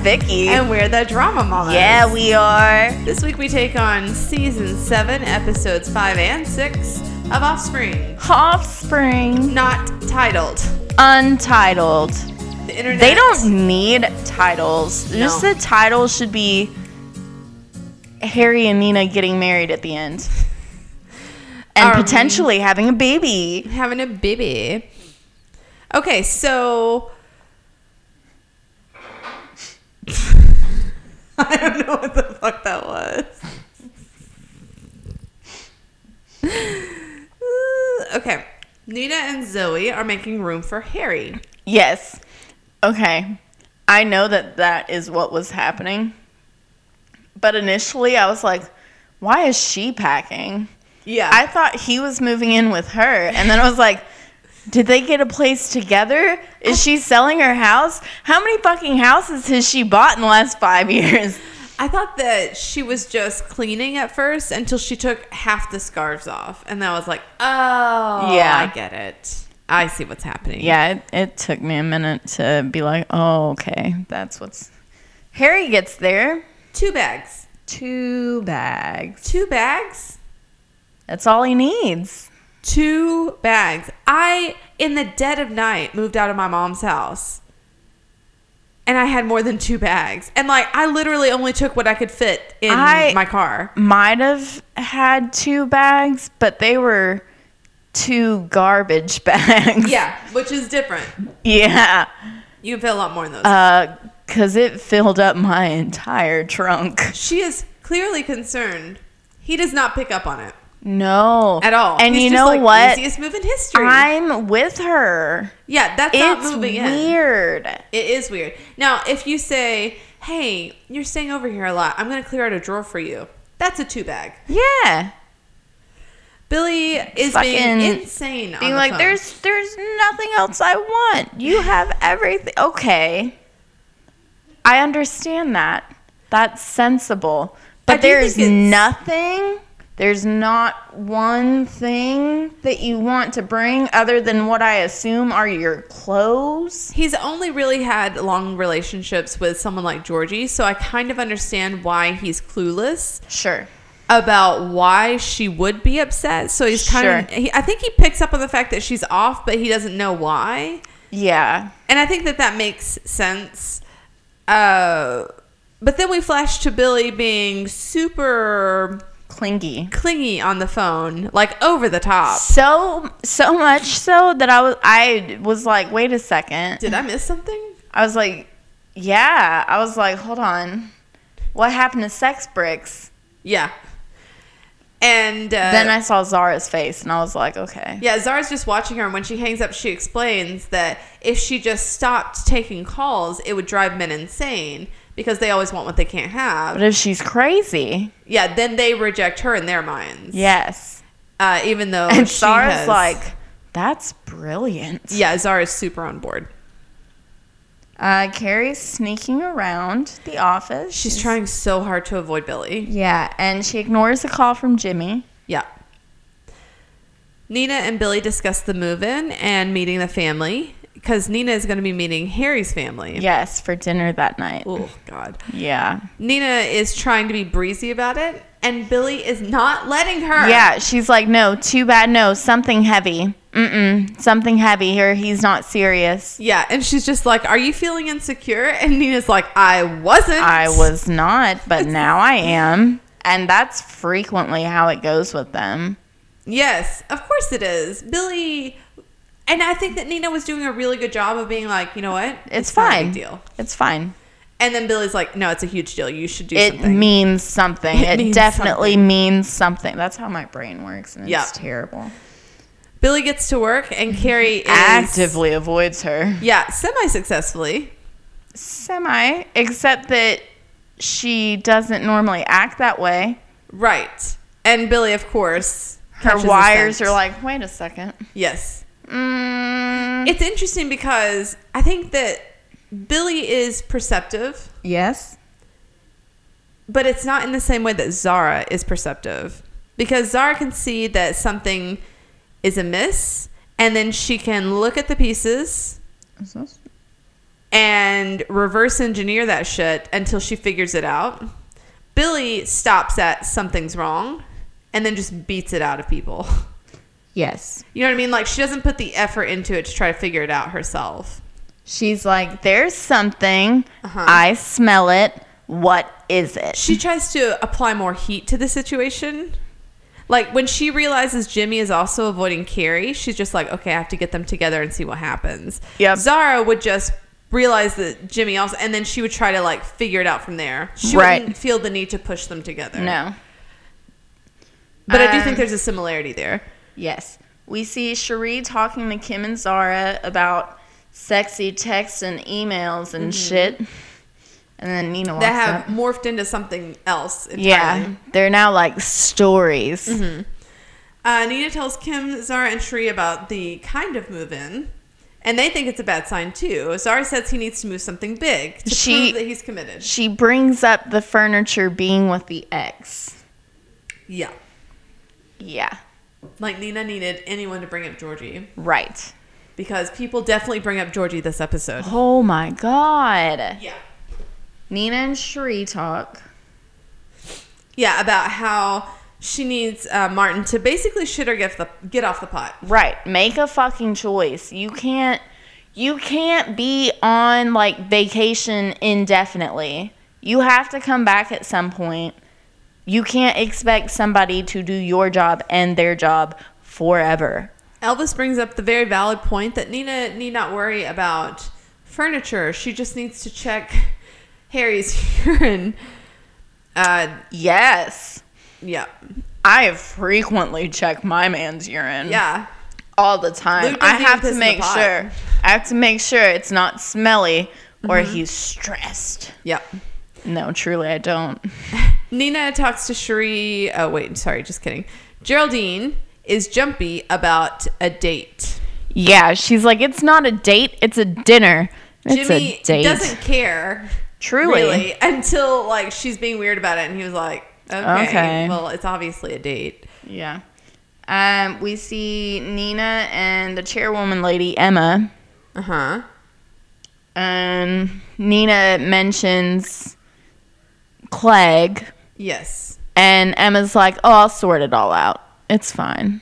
Vicky. and we're the Drama Mamas. yeah, we are. This week we take on season seven, episodes five and six of Offspring, Offspring. not titled. Untitled. The internet. They don't need titles. Just the title should be Harry and Nina getting married at the end. And Um, potentially having a baby. having a baby. Okay, so I don't know what the fuck that was. okay, Nina and Zoe are making room for Harry. Yes. Okay. I know that that is what was happening. But initially I was like, why is she packing? Yeah, I thought he was moving in with her. And then I was like, did they get a place together? Is she selling her house? How many fucking houses has she bought in the last five years? I thought that she was just cleaning at first until she took half the scarves off, and then I was like, oh, Yeah. I get it. I see what's happening. Yeah, it, it took me a minute to be like, oh, okay, that's what's. Harry gets there. two bags. Two bags. Two bags. That's all he needs. Two bags. I, in the dead of night, moved out of my mom's house. And I had more than two bags. And like, I literally only took what I could fit in I- my car. Might have had two bags, but they were two garbage bags. Yeah, which is different. Yeah. You can fit a lot more in those. Uh, cause it filled up my entire trunk. she is clearly concerned. He does not pick up on it No. at all. And He's you know like, what? Easiest move in history. I'm with her. yeah, that's not It's moving in. weird. It is weird. Now, if you say, "Hey, you're staying over here a lot. I'm going to clear out a drawer for you." That's a two bag. Yeah. Billy is Fucking being insane. on Being the like, phone. there's there's nothing else I want. You have everything. Okay. I understand that. That's sensible. But there's nothing. There's not one thing that you want to bring other than what I assume are your clothes. He's only really had long relationships with someone like Georgie, so I kind of understand why he's clueless Sure. about why she would be upset. So he's kind of, he, I think he picks up on the fact that she's off, but he doesn't know why. Yeah. And I think that that makes sense. Uh, but then we flash to Billy being super Clingy. clingy on the phone, like over the top. So so much so that I was I was like, wait a second. Did I miss something? I was like, yeah. I was like, hold on. What happened to sex bricks? Yeah. And uh, then I saw Zara's face and I was like, okay. Yeah, Zara's just watching her, and when she hangs up, she explains that if she just stopped taking calls, it would drive men insane because they always want what they can't have. But if she's crazy, Yeah, then they reject her in their minds. yes. Uh, even though And Zara's has- like, that's brilliant. yeah, Zara's super on board. Uh, Carrie's sneaking around the office. She's trying so hard to avoid Billy. Yeah, and she ignores the call from Jimmy. Yeah. Nina and Billy discuss the move-in and meeting the family because Nina is going to be meeting Harry's family. Yes, for dinner that night. Oh, God. Yeah. Nina is trying to be breezy about it, and Billy is not letting her. Yeah, she's like, no, too bad, no, something heavy. Mm-mm, something heavy here. He's not serious. Yeah, and she's just like, "Are you feeling insecure?" And Nina's like, "I wasn't. I was not, but now I am. And that's frequently how it goes with them. Yes, of course it is. Billy, and I think that Nina was doing a really good job of being like, you know what, It's, a fine. big deal. It's fine. And then Billy's like, "No, it's a huge deal. You should do It something." means something. It It, means definitely something. means something. That's how my brain works, and it's terrible. Billy gets to work, and Carrie is Actively avoids her. yeah, semi-successfully. Semi, except that she doesn't normally act that way. Right, and Billy, of course, Her wires are like, wait a second. yes. Mm, It's interesting because I think that Billy is perceptive. yes. but it's not in the same way that Zara is perceptive because Zara can see that something is amiss and then she can look at the pieces and reverse engineer that shit until she figures it out. Billy stops at something's wrong and then just beats it out of people. Yes. You know what I mean? Like she doesn't put the effort into it to try to figure it out herself. She's like, there's something. Uh-huh. I smell it. What is it? She tries to apply more heat to the situation. Like when she realizes Jimmy is also avoiding Carrie, she's just like, okay, I have to get them together and see what happens. Yep. Zara would just realize that Jimmy also, and then she would try to like figure it out from there. She Right. wouldn't feel the need to push them together. no. But I do Um, think there's a similarity there. Yes. We see Cherie talking to Kim and Zara about sexy texts and emails and shit. And then Nina walks. That have up. morphed into something else entirely. Yeah. They're now like stories. Mm-hmm. Uh, Nina tells Kim, Zara, and Cherie about the kind of move-in. And they think it's a bad sign, too. Zara says he needs to move something big to She- prove that he's committed. She brings up the furniture being with the ex. Yeah. Yeah. Like Nina needed anyone to bring up Georgie. Right. Because people definitely bring up Georgie this episode. Oh my god. Yeah. Nina and Cherie talk. Yeah, about how she needs uh, Martin to basically shit or get, the, get off the pot. Right. Make a fucking choice. You can't you can't be on like vacation indefinitely. You have to come back at some point. You can't expect somebody to do your job and their job forever. Elvis brings up the very valid point that Nina need not worry about furniture. She just needs to check Harry's urine. Uh, Yes. yeah. I frequently check my man's urine. Yeah. all the time. I have to piss in the make sure. I have to make sure it's not smelly or Mm-hmm. he's stressed. Yep. No, truly, I don't. Nina talks to Cherie. Oh, wait. Sorry. Just kidding. Geraldine is jumpy about a date. Yeah, she's like, it's not a date, it's a dinner. It's Jimmy a date. doesn't care. Truly. Really. Until, like, she's being weird about it. And he was like, okay. Okay. Well, it's obviously a date. Yeah. Um, we see Nina and the chairwoman lady Emma, Uh-huh. and Nina mentions Clegg, Yes. and Emma's like, "Oh, I'll sort it all out. It's fine."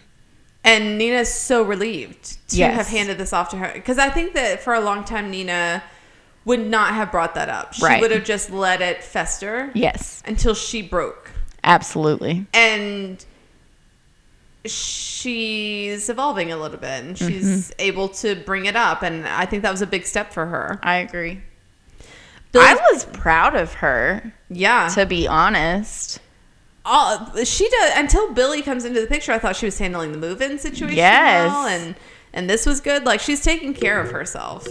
And Nina's so relieved to Yes. have handed this off to her. Because I think that for a long time, Nina would not have brought that up. She Right. would have just let it fester Yes, until she broke. absolutely. And she's evolving a little bit and she's Mm-hmm. able to bring it up. And I think that was a big step for her. I agree. Billy- I was proud of her, yeah. to be honest. all she does until Billy comes into the picture. I thought she was handling the move-in situation Yes. well, and and this was good. Like she's taking care of herself.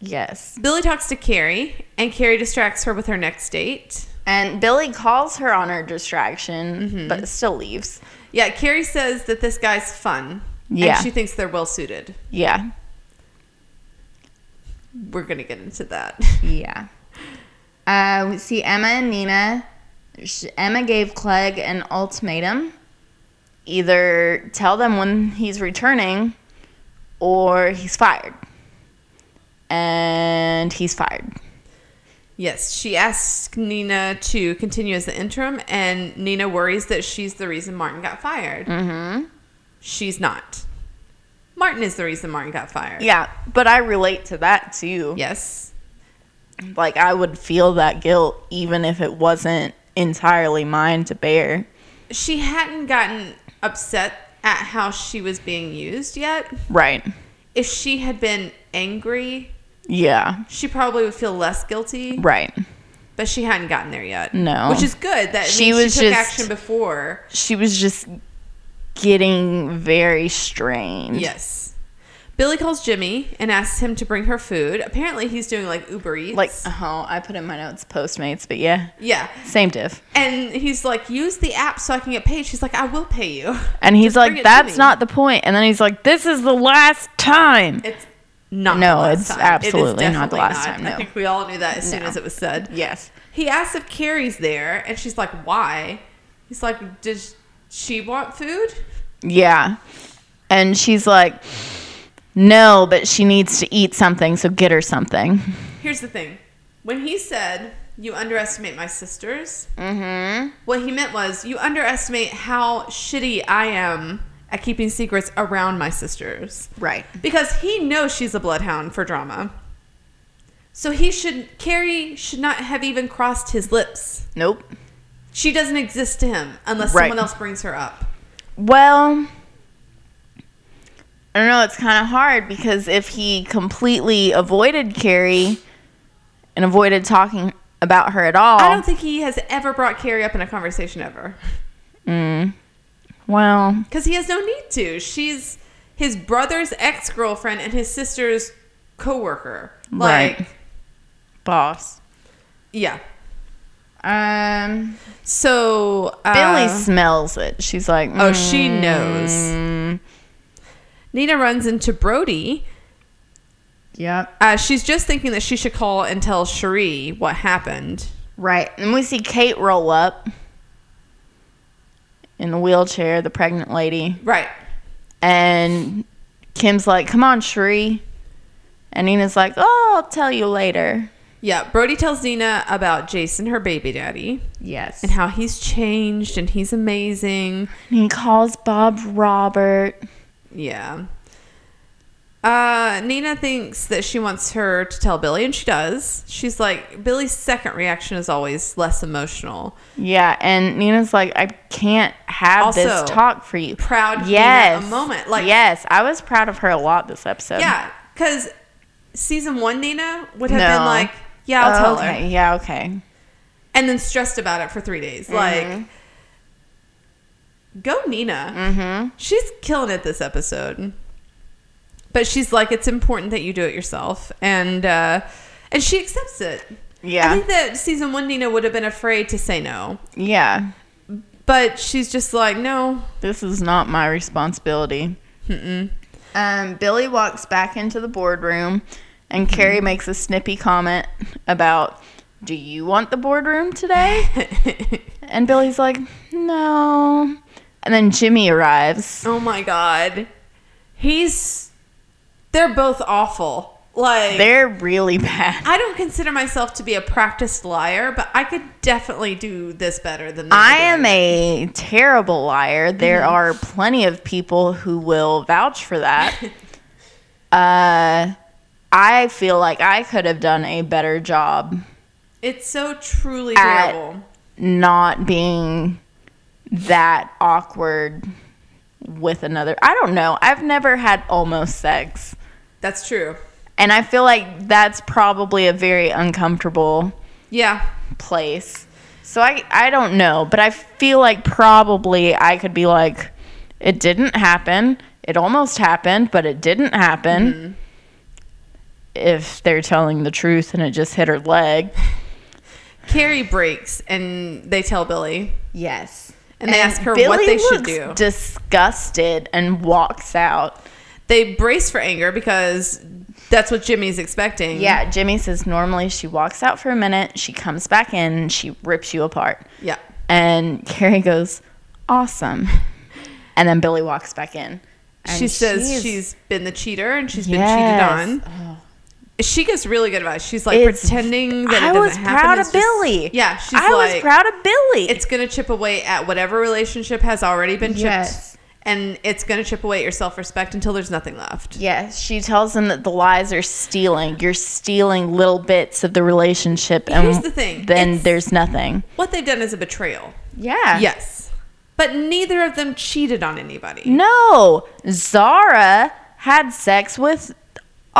Yes. Billy talks to Carrie, and Carrie distracts her with her next date. And Billy calls her on her distraction, Mm-hmm. but still leaves. Yeah, Carrie says that this guy's fun. Yeah. and she thinks they're well suited. Yeah. We're gonna get into that. Yeah. Uh, we see Emma and Nina. Emma gave Clegg an ultimatum either tell them when he's returning or he's fired. And he's fired. Yes, she asks Nina to continue as the interim, and Nina worries that she's the reason Martin got fired. Mm-hmm. She's not. Martin is the reason Martin got fired. Yeah, but I relate to that too. Yes. Like, I would feel that guilt even if it wasn't entirely mine to bear. She hadn't gotten upset at how she was being used yet. Right. If she had been angry, Yeah. she probably would feel less guilty. Right. But she hadn't gotten there yet. No. Which is good. That She was she took just- action before. She was just getting very strained. Yes. Billy calls Jimmy and asks him to bring her food. Apparently he's doing like Uber Eats. Like, oh, I put in my notes Postmates, but yeah, yeah. same diff. And he's like, use the app so I can get paid. She's like, I will pay you. And he's Just like, that's not the point. And then he's like, this is the last time. It's not No, the last it's time. absolutely it not the last not. time, I no. think we all knew that as soon No. as it was said. Yes. He asks if Carrie's there, and she's like, why? He's like, does she want food? Yeah. And she's like, no, but she needs to eat something, so get her something. Here's the thing. When he said, you underestimate my sisters, Mm-hmm. what he meant was, you underestimate how shitty I am at keeping secrets around my sisters. Right. Because he knows she's a bloodhound for drama. So he should, Carrie should not have even crossed his lips. Nope. She doesn't exist to him unless Right. someone else brings her up. Well, I don't know. It's kind of hard because if he completely avoided Carrie and avoided talking about her at all, I don't think he has ever brought Carrie up in a conversation ever. Mm, well, Because he has no need to. She's his brother's ex-girlfriend and his sister's co-worker. Like, Right. boss. yeah. Um, So, uh, Billy smells it. She's like, Oh, she knows. "Mm, Nina runs into Brody. Yep. Uh, she's just thinking that she should call and tell Cherie what happened. Right. And we see Kate roll up in the wheelchair, the pregnant lady. Right. And Kim's like, come on, Cherie. And Nina's like, oh, I'll tell you later. Yeah, Brody tells Nina about Jason, her baby daddy, Yes. and how he's changed and he's amazing. And he calls Bob Robert. Yeah. Uh, Nina thinks that she wants her to tell Billy, and she does. She's like, Billy's second reaction is always less emotional. Yeah, and Nina's like, I can't have Also, this talk for you. proud Nina yes. a moment. Like- yes, I was proud of her a lot this episode. Yeah, because season one Nina would have No. been like, yeah, I'll tell okay. her. Yeah, okay. And then stressed about it for three days. Like, Mhm. Go Nina. Mm-hmm. She's killing it this episode. But she's like, it's important that you do it yourself. And, uh, and she accepts it. Yeah. I think that season one Nina would have been afraid to say no. Yeah. But she's just like, no. This is not my responsibility. Mm-mm. Um, Billy walks back into the boardroom, and Carrie makes a snippy comment about, "Do you want the boardroom today?" and Billy's like, "No." And then Jimmy arrives. oh my God. He's, they're both awful. Like, They're really bad. I don't consider myself to be a practiced liar, but I could definitely do this better than I am a terrible liar. There Mm-hmm. are plenty of people who will vouch for that. uh, I feel like I could have done a better job It's so truly terrible. not being that awkward with another. I don't know. I've never had almost sex. That's true. And I feel like that's probably a very uncomfortable Yeah. place. So I I don't know, but I feel like probably I could be like it didn't happen. It almost happened, but it didn't happen. Mm-hmm. If they're telling the truth and it just hit her leg. Carrie breaks and they tell Billy. Yes. And they ask her what they should do. Disgusted and walks out. They brace for anger because that's what Jimmy's expecting. Yeah, Jimmy says normally she walks out for a minute, she comes back in, she rips you apart. Yeah. And Carrie goes, "Awesome." And then Billy walks back in. And she says she's been the cheater and she's been cheated on. She gets really good advice. She's like It's- pretending that it doesn't happen. I was proud of just- Billy. Yeah, she's I like, was proud of Billy. it's gonna chip away at whatever relationship has already been chipped, Yes. and it's gonna chip away at your self respect until there's nothing left. Yes, she tells him that the lies are stealing. You're stealing little bits of the relationship, and Here's the thing, Then it's- there's nothing. What they've done is a betrayal. Yeah. Yes, but neither of them cheated on anybody. No, Zara had sex with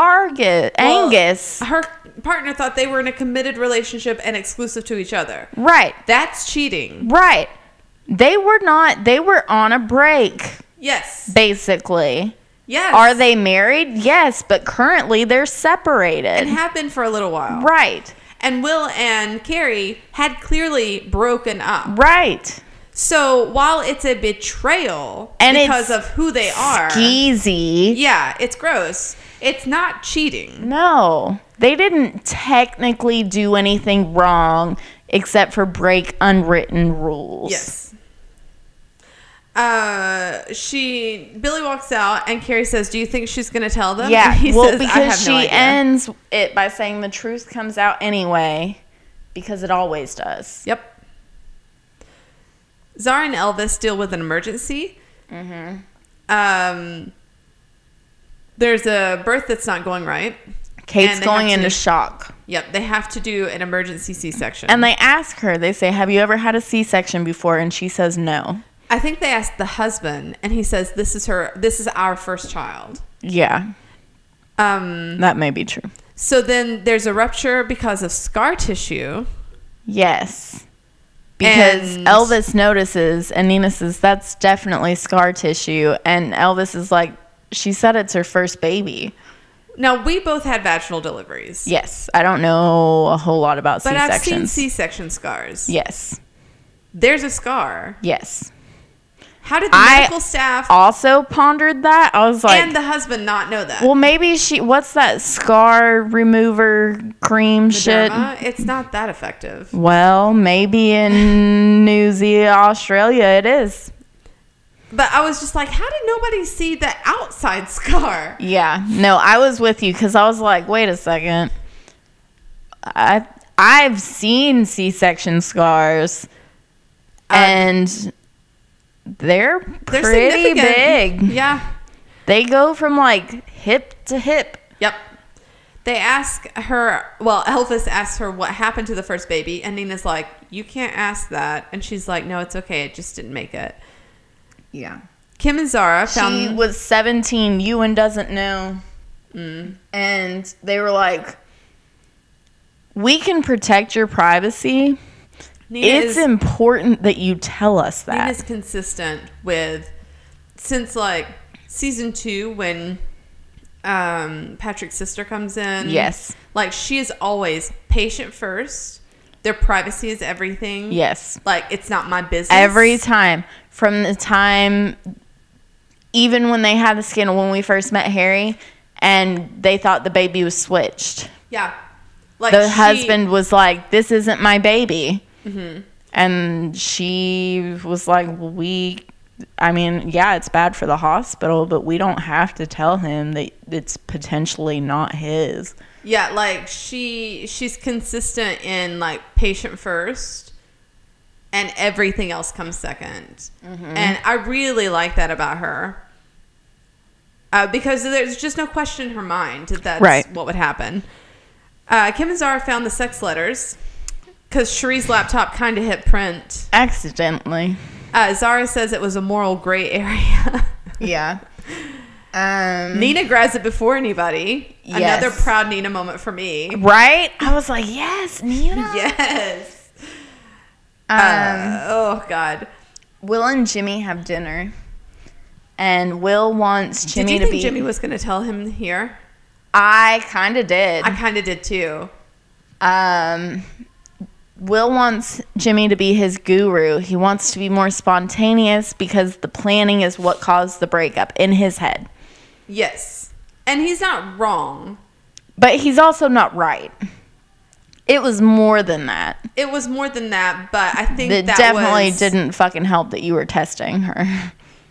Argus, Well, Angus. Her partner thought they were in a committed relationship and exclusive to each other. Right, That's cheating. right. They were not. They were on a break, Yes. basically. Yes. Are they married? Yes, but currently they're separated. And have been for a little while. right, And Will and Carrie had clearly broken up. right. So while it's a betrayal And because of who they are, Skeezy. yeah, it's gross. It's not cheating. No, they didn't technically do anything wrong except for break unwritten rules. Yes. uh, she Billy walks out and Carrie says, "Do you think she's going to tell them?" Yeah, And he well, says, "I because she no ends it by saying the truth comes out anyway, because it always does. Yep. Zara and Elvis deal with an emergency. Mm-hmm. Um, there's a birth that's not going right. Kate's going to- into shock. Yep, they have to do an emergency C-section. And they ask her, they say, Have you ever had a C section before? And she says no. I think they asked the husband, and he says, "This is her. This is our first child." Yeah, Um. that may be true. So then there's a rupture because of scar tissue. Yes. Because And- Elvis notices, and Nina says, That's definitely scar tissue. And Elvis is like, She said it's her first baby. Now we both had vaginal deliveries. Yes. I don't know a whole lot about C sections. But I've seen. C-section scars. Yes. There's a scar. Yes. How did the I medical staff Also pondered that. I was like, and the husband not know that? Well, maybe she. What's that scar remover cream shit? Derma, it's not that effective. Well, maybe in New Zealand, Australia, it is. But I was just like, how did nobody see the outside scar? Yeah. No, I was with you because I was like, wait a second. I I've seen C-section scars, Uh, and they're They're pretty big. Yeah. They go from like hip to hip. Yep. They ask her, well, Elvis asks her what happened to the first baby, and Nina's like, you can't ask that. And she's like, no, it's okay. It just didn't make it. Yeah. Kim and Zara found. She was 17. Ewan doesn't know. Mm. And they were like, we can protect your privacy. Nina it's is, important that you tell us that. Nina's consistent with, since like season two, when um, Patrick's sister comes in. Yes. Like, she is always patient first. Their privacy is everything. yes. Like, it's not my business. Every time. From the time, even when they had the scandal when we first met Harry, and they thought the baby was switched. Yeah. Like, the she- husband was like, "This isn't my baby," Mm-hmm. and she was like, "We, I mean, yeah, it's bad for the hospital, but we don't have to tell him that it's potentially not his." Yeah, like she she's consistent in like patient first and everything else comes 2nd Mm-hmm. And I really like that about her. Uh, because there's just no question in her mind that that's Right. what would happen. Uh, Kim and Zara found the sex letters because Cherie's laptop kind of hit print. Accidentally. Uh, Zara says it was a moral gray area. Yeah. Um. Nina grabs it before anybody. Another proud Nina moment for me. Right? I was like, "Yes, Nina." Yes. Um. Uh, oh God. Will and Jimmy have dinner, and Will wants Did Jimmy you to think be. Jimmy was going to tell him here? I kind of did. I kind of did too. Um, Will wants Jimmy to be his guru. He wants to be more spontaneous because the planning is what caused the breakup in his head. Yes. And he's not wrong. But he's also not right. It was more than that. It was more than that, but I think It that definitely was- didn't fucking help that you were testing her.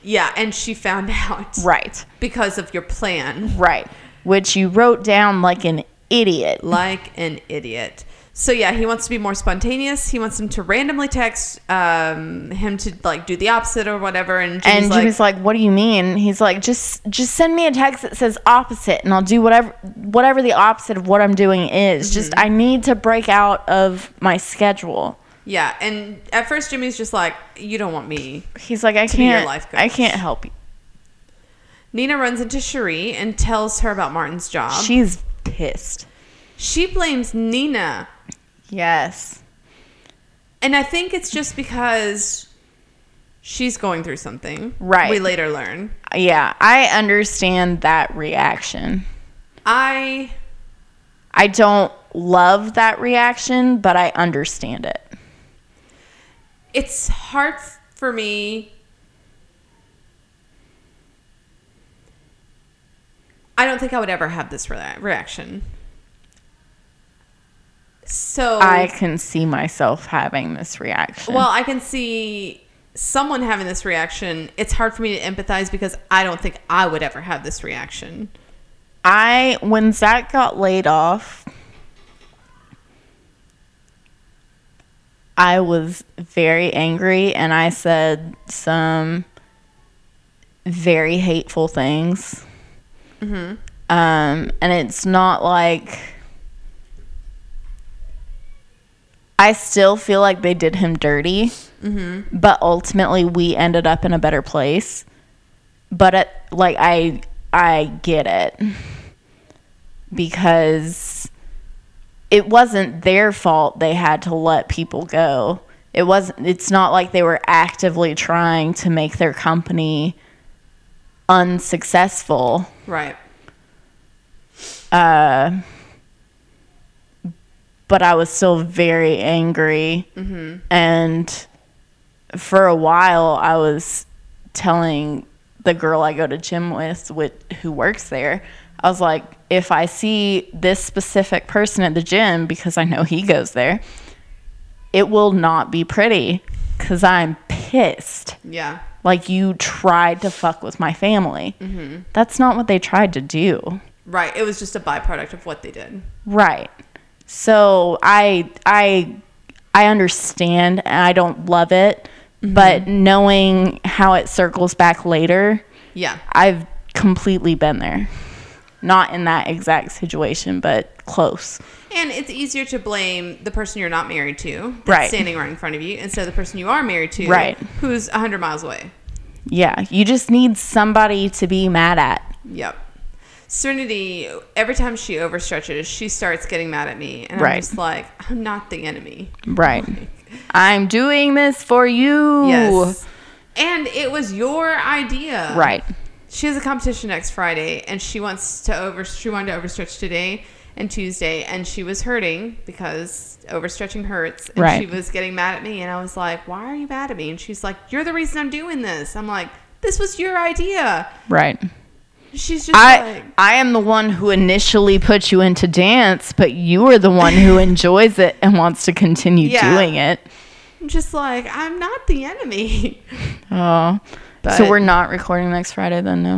Yeah, and she found out right. because of your plan, Right. Which you wrote down like an idiot. like an idiot. So yeah, he wants to be more spontaneous. He wants him to randomly text um, him to like do the opposite or whatever. And Jimmy's and like, Jimmy's like, "What do you mean?" He's like, "Just just send me a text that says opposite, and I'll do whatever whatever the opposite of what I'm doing is. Just Mm-hmm. I need to break out of my schedule." yeah. And at first, Jimmy's just like, "You don't want me." He's like, "I can't. life I can't help you." Nina runs into Cherie and tells her about Martin's job. She's pissed. she blames Nina Yes. And I think it's just because she's going through something. Right. We later learn. Yeah, I understand that reaction. I I don't love that reaction, but I understand it. it's hard for me I don't think I would ever have this rea- reaction. So I can see myself having this reaction. well, I can see someone having this reaction, it's hard for me to empathize because I don't think I would ever have this reaction. I when Zach got laid off, I was very angry and I said some very hateful things. Um, and it's not like I still feel like they did him dirty, but ultimately we ended up in a better place. But it, like I, I get it because it wasn't their fault they had to let people go. It wasn't it's not like they were actively trying to make their company unsuccessful. Right. Uh but I was still very angry. And for a while I was telling the girl I go to gym with, with who works there, I was like, if I see this specific person at the gym because I know he goes there, it will not be pretty because I'm pissed. Yeah. Like you tried to fuck with my family. Mm-hmm. That's not what they tried to do. Right. It was just a byproduct of what they did. Right. So I I I understand and I don't love it, mm-hmm. but knowing how it circles back later, Yeah. I've completely been there. Not in that exact situation, but close. And it's easier to blame the person you're not married to that's Right. standing right in front of you instead of the person you are married to Right. who's 100 miles away. Yeah, you just need somebody to be mad at. Yep. Serenity, every time she overstretches, she starts getting mad at me. And I'm just like, I'm not the enemy. Right. I'm doing this for you. Yes. And it was your idea. Right. She has a competition next Friday and she wants to over she wanted to overstretch today and Tuesday and she was hurting because overstretching hurts and Right. she was getting mad at me and I was like, "Why are you mad at me?" And she's like, "You're the reason I'm doing this." I'm like, "This was your idea." Right. She's just I like, I am the one who initially put you into dance, but you are the one who enjoys it and wants to continue Yeah. doing it. I'm just like, "I'm not the enemy." Oh. But- so we're not recording next Friday then, no?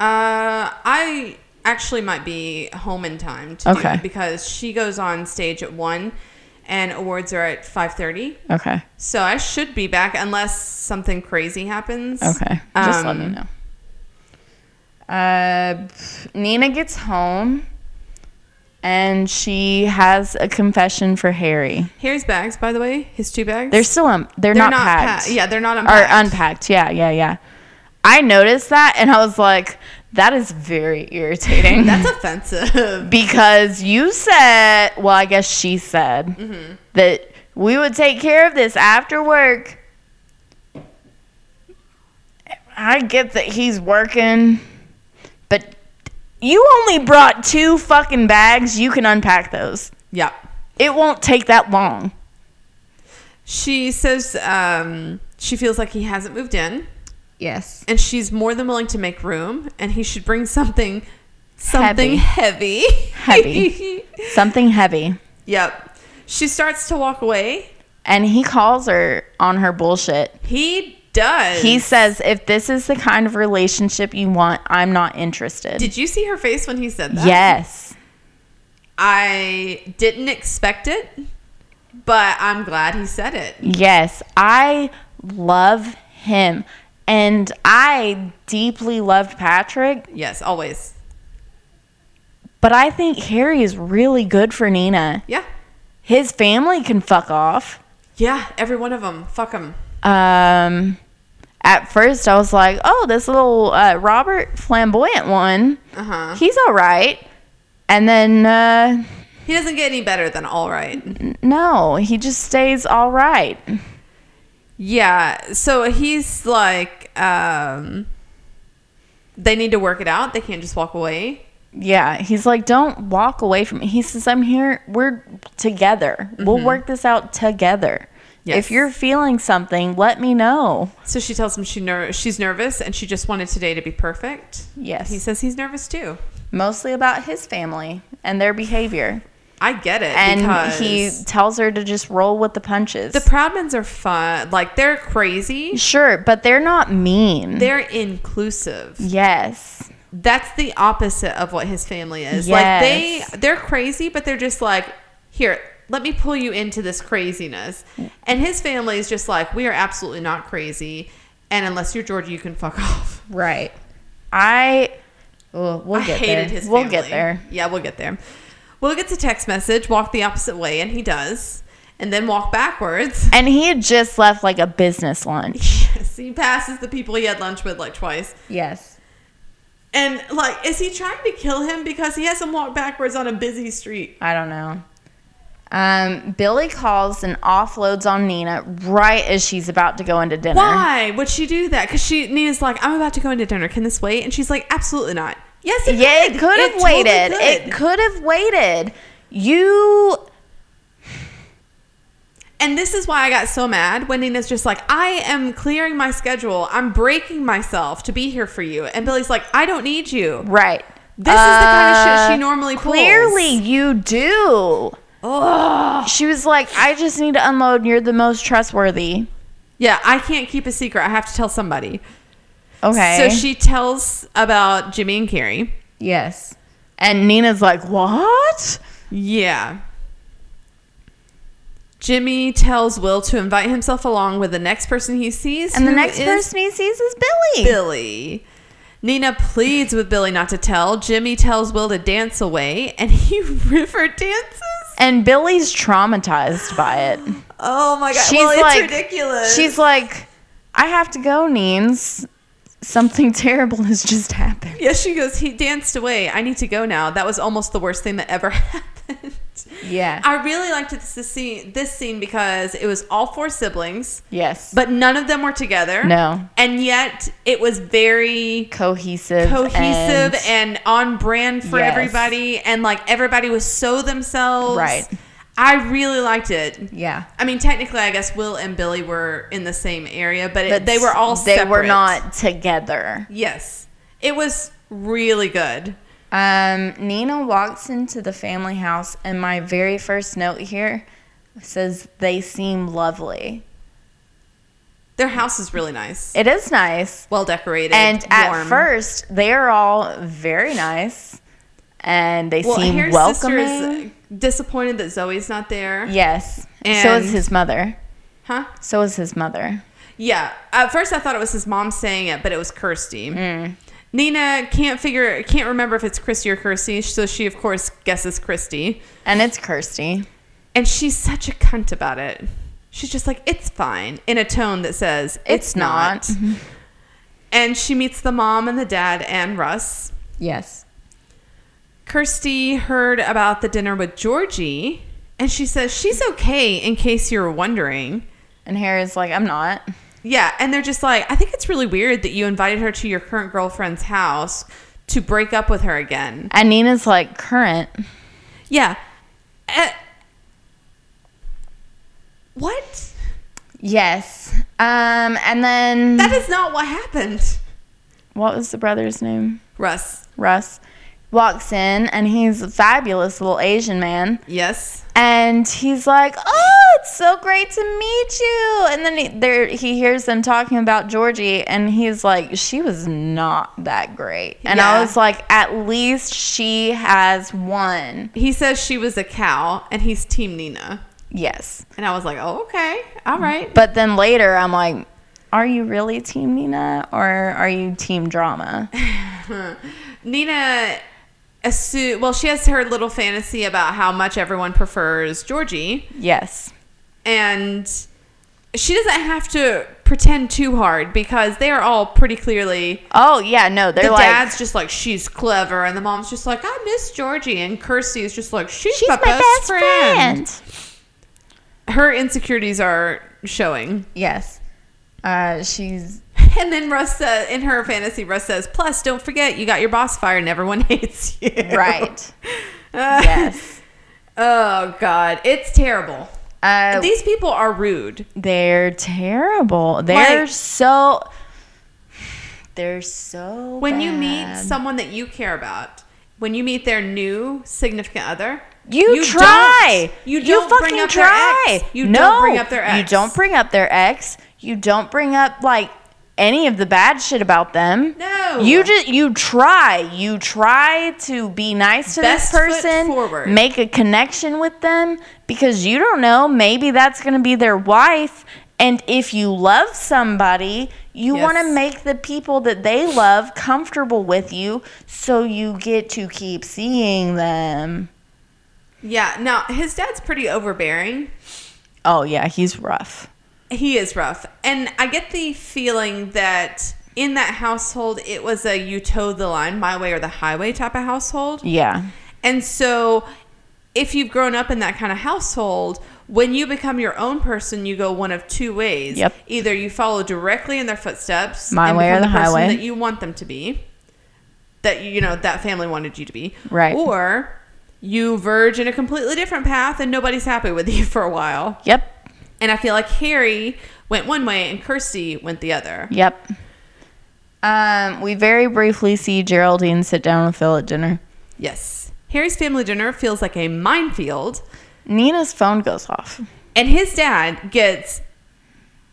Uh, I actually might be home in time to Okay. because she goes on stage at 1 and awards are at 5:30. Okay. So I should be back unless something crazy happens. Okay. Just let me Um, know. Uh, Nina gets home and she has a confession for Harry. Here's bags, by the way. His two bags. They're still um, they're, They're not, packed. pa- yeah, they're not Or unpacked. unpacked. Yeah, yeah, yeah. I noticed that and I was like, that is very irritating. That's offensive. because you said, well, I guess she said Mm-hmm. that we would take care of this after work. I get that he's working, you only brought two fucking bags. You can unpack those. yeah. It won't take that long. She says um, she feels like he hasn't moved in, Yes. and she's more than willing to make room, and he should bring something, something heavy. Heavy. Something heavy. yep. She starts to walk away. And he calls her on her bullshit. He does. He says, if this is the kind of relationship you want, I'm not interested. Did you see her face when he said that? yes. I didn't expect it, but I'm glad he said it. Yes. I love him. And I deeply loved Patrick, Yes, always. but I think Harry is really good for Nina. Yeah. His family can fuck off. Yeah, every one of them. Fuck them. Um, at first, I was like, oh, this little uh, Robert flamboyant one, Uh huh. he's all right. And then, uh, He doesn't get any better than all right. no, he just stays all right. Yeah, so he's like, um, they need to work it out. They can't just walk away. Yeah, he's like, don't walk away from me. He says, I'm here. We're together. We'll work this out together. Yes. If you're feeling something, let me know. So she tells him she ner- she's nervous and she just wanted today to be perfect. Yes. He says he's nervous too. Mostly about his family and their behavior. I get it. and he tells her to just roll with the punches. the Proudmans are fun. Like they're crazy. sure, but they're not mean. They're inclusive. yes. That's the opposite of what his family is. Yes. Like they they're crazy, but they're just like, here, let me pull you into this craziness. And his family is just like, we are absolutely not crazy. And unless you're Georgia, you can fuck off. Right. I. Well, we'll I get hated there. We'll get there. Yeah, we'll get there. Will gets a text message, walk the opposite way, and he does. And then walk backwards. And he had just left like a business lunch. Yes, he passes the people he had lunch with like twice. Yes. And like, is he trying to kill him because he has him walk backwards on a busy street? I don't know. Um, Billy calls and offloads on Nina right as she's about to go into dinner. Why would she do that? Because she Nina's like, I'm about to go into dinner. Can this wait? And she's like, absolutely not. Yes, it Yeah, could. it could have totally waited. could. It could have waited. You And this is why I got so mad when Nina's just like, I am clearing my schedule. I'm breaking myself to be here for you. And Billy's like, I don't need you. right. This is the kind of shit she Uh, normally pulls. Clearly, you do. Ugh. She was like, "I just need to unload. and You're the most trustworthy." Yeah, I can't keep a secret. I have to tell somebody. Okay. So she tells about Jimmy and Carrie. yes. And Nina's like, "What?" Yeah. Jimmy tells Will to invite himself along with the next person he sees. And the next person he sees is Billy. Billy. Nina pleads with Billy not to tell. Jimmy tells Will to dance away, and he river dances. And Billy's traumatized by it. Oh my god! She's well, it's like, ridiculous. She's like, "I have to go, Neens. Something terrible has just happened." yeah. She goes. He danced away. I need to go now. That was almost the worst thing that ever happened. Yeah. I really liked this, this scene. This scene because it was all four siblings, yes. but none of them were together. no. and yet it was very Cohesive. cohesive and- and, on brand for Yes. everybody and like everybody was so themselves Right. i really liked it yeah. i mean technically i guess will and billy were in the same area but, it, they were all They were not together. yes it was really good Um, Nina walks into the family house, and my very first note here says they seem lovely. their house is really nice It is nice. well decorated And at first, they are all very nice, and they well seem welcoming. is disappointed that zoe's not there Yes. so is his mother. huh So is his mother. Yeah. At first, I thought it was his mom saying it, but it was Kirsty. Mm. Nina can't figure, can't remember if it's Christy or Kirsty, so she of course guesses Christy, And it's Kirsty. and she's such a cunt about it. She's just like, "It's fine," in a tone that says, "It's, It's not." not. Mm-hmm. And she meets the mom and the dad and Russ. Yes. Kirsty heard about the dinner with Georgie, and she says she's okay. In case you're wondering. And Harry's like, I'm not. Yeah, and they're just like, I think it's really weird that you invited her to your current girlfriend's house to break up with her again. And Nina's like, current. Yeah. Uh, what? Yes. Um, and then That is not what happened. what was the brother's name? Russ. Russ walks in and he's a fabulous little Asian man. Yes. And he's like, "Oh, it's so great to meet you." And then he, there he hears them talking about Georgie, and he's like, "She was not that great." And I was like, "At least she has one." He says she was a cow and he's Team Nina. Yes. And I was like, oh, okay. All mm-hmm. right. But then later, I'm like, "Are you really Team Nina, or are you Team Drama?" Nina, assu- well, she has her little fantasy about how much everyone prefers Georgie. yes. and she doesn't have to pretend too hard because they are all pretty clearly Oh yeah, no, they're the like, dad's just like she's clever and the mom's just like I miss Georgie and Kirsty is just like she's, "She's my, my, best, friend. friend. Her insecurities are showing. Yes. Uh, she's And then Russ says, in her fantasy, Russ says, plus don't forget you got your boss fired and everyone hates you. right. Uh, yes. Oh God, it's terrible. Uh, These people are rude. They're terrible. They're Like- so. They're so. When you meet someone that you care about, when you meet their new significant other, You, You try. don't. You don't bring fucking up their ex. You no, don't bring up their You don't bring up their ex. You don't bring up like any of the bad shit about them. No. You just you try. You try to be nice to Best this foot person. forward. Make a connection with them because you don't know. Maybe that's going to be their wife. And if you love somebody, you Yes. want to make the people that they love comfortable with you so you get to keep seeing them. Yeah. Now his dad's pretty overbearing. Oh yeah, he's rough. He is rough. And I get the feeling that in that household, it was a you toe the line, my way or the highway type of household. Yeah. And so if you've grown up in that kind of household, when you become your own person, you go one of two ways. Yep. Either you follow directly in their footsteps, My and way or the person highway. that you want them to be, that you know that family wanted you to be, Right. Or you verge in a completely different path, and nobody's happy with you for a while. Yep. And I feel like Harry went one way and Kirsty went the other. Yep. Um, we very briefly see Geraldine sit down with Phil at dinner. Yes. Harry's family dinner feels like a minefield, Nina's phone goes off. and his dad gets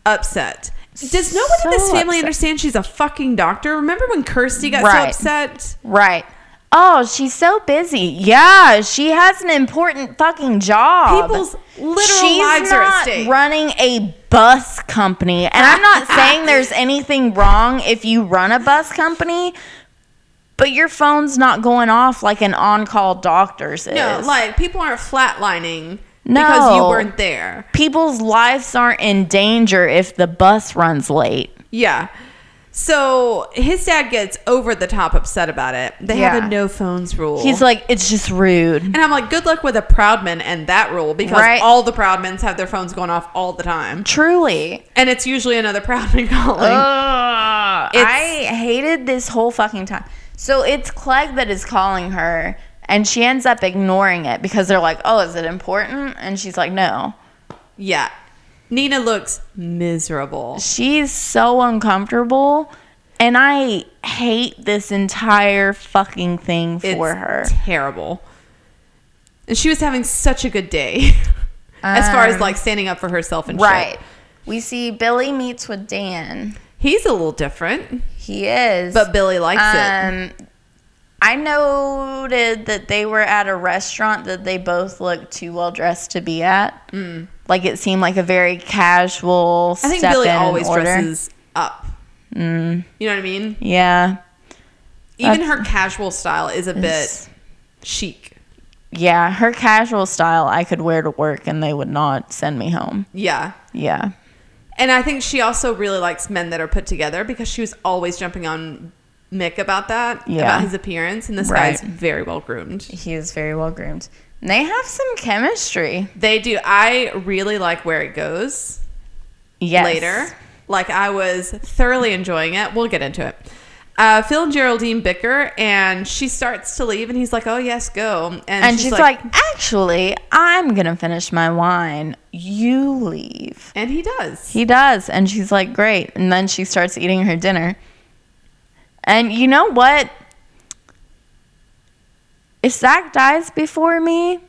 upset. Does nobody in this family upset. understand she's a fucking doctor? Remember when Kirsty got Right. so upset? Right. Oh, she's so busy. Yeah, she has an important fucking job. People's literal She's lives are at not stake. running a bus company. And I'm not saying there's anything wrong if you run a bus company, but your phone's not going off like an on-call doctor's is. No, like people aren't flatlining because you weren't there. people's lives aren't in danger if the bus runs late. Yeah. So his dad gets over the top upset about it. They have a no phones rule. He's like, it's just rude. And I'm like, good luck with a Proudman and that rule because Right. all the Proudmans have their phones going off all the time. Truly. And it's usually another Proudman calling. I hated this whole fucking time. So it's Clegg that is calling her, and she ends up ignoring it because they're like, "Oh, is it important?" And she's like, "No." yeah. Nina looks miserable. She's so uncomfortable, and I hate this entire fucking thing for It's her. terrible. And she was having such a good day as far as Um, like standing up for herself and Right. shit. We see Billy meets with Dan. He's a little different, He is, but Billy likes it. Um, I noted that they were at a restaurant that they both looked too well dressed to be at. Like it seemed like a very casual. I think Billy always order. dresses up. Mm, You know what I mean? yeah, Even That's- her casual style is a bit chic. yeah. Her casual style I could wear to work and they would not send me home. Yeah. Yeah, And I think she also really likes men that are put together because she was always jumping on Mick about that, Yeah. about his appearance. And this Right. guy's very well groomed. he is very well groomed. And they have some chemistry. They do. I really like where it goes Yes. later. Like I was thoroughly enjoying it. We'll get into it. Uh, Phil and Geraldine bicker, and she starts to leave, and he's like, "Oh yes, go." And, she's, like, actually, I'm gonna finish my wine. You leave. and he does. He does. And she's like, great. And then she starts eating her dinner. And you know what? If Zach dies before me,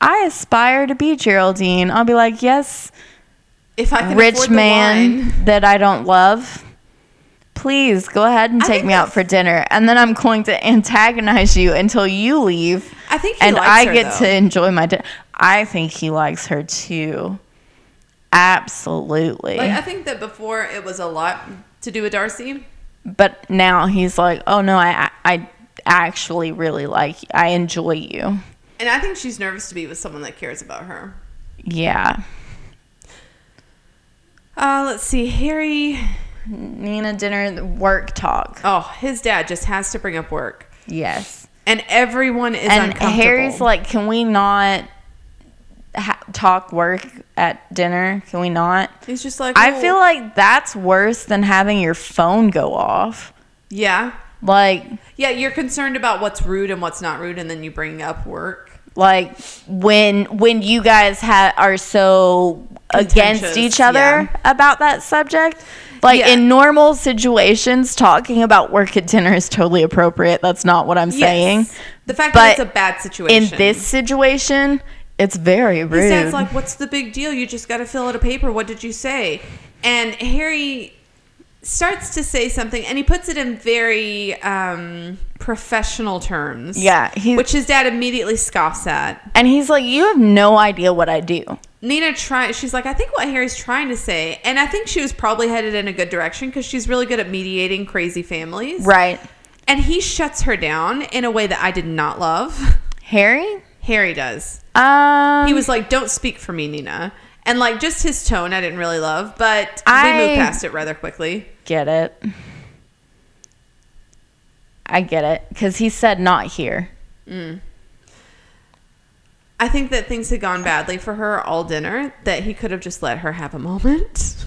I aspire to be Geraldine. I'll be like, yes, if I can rich man wine. that I don't love. Please go ahead and I take me out for dinner. And then I'm going to antagonize you until you leave. I think he and likes I her, get though. to enjoy my dinner. I think he likes her too. Absolutely. Like I think that before it was a lot to do with Darcy. but now he's like, oh no, I I actually really like, I enjoy you. And I think she's nervous to be with someone that cares about her. Yeah. Uh, let's see. Harry. Nina dinner work talk. Oh, his dad just has to bring up work. Yes. And everyone is and. Harry's like, can we not talk work at dinner? Can we not? He's just like, I "Oh, feel like that's worse than having your phone go off. Yeah. Like, Yeah, you're concerned about what's rude and what's not rude, and then you bring up work. like when when you guys ha- are so against each other yeah. about that subject Like Yeah. in normal situations, talking about work at dinner is totally appropriate. That's not what I'm saying. The fact But that it's a bad situation. In this situation, it's very rude. He says like, "What's the big deal? You just got to fill out a paper. What did you say?" And Harry starts to say something, and he puts it in very um, professional terms. Yeah, which his dad immediately scoffs at. and he's like, "You have no idea what I do." Nina try. She's like, I think what Harry's trying to say, and I think she was probably headed in a good direction because she's really good at mediating crazy families. Right. And he shuts her down in a way that I did not love. Harry? Harry does. Um He was like, "Don't speak for me, Nina," and like just his tone, I didn't really love, but I- we moved past it rather quickly. get it. I get it cuz he said not here. I think that things had gone badly for her all dinner. That he could have just let her have a moment.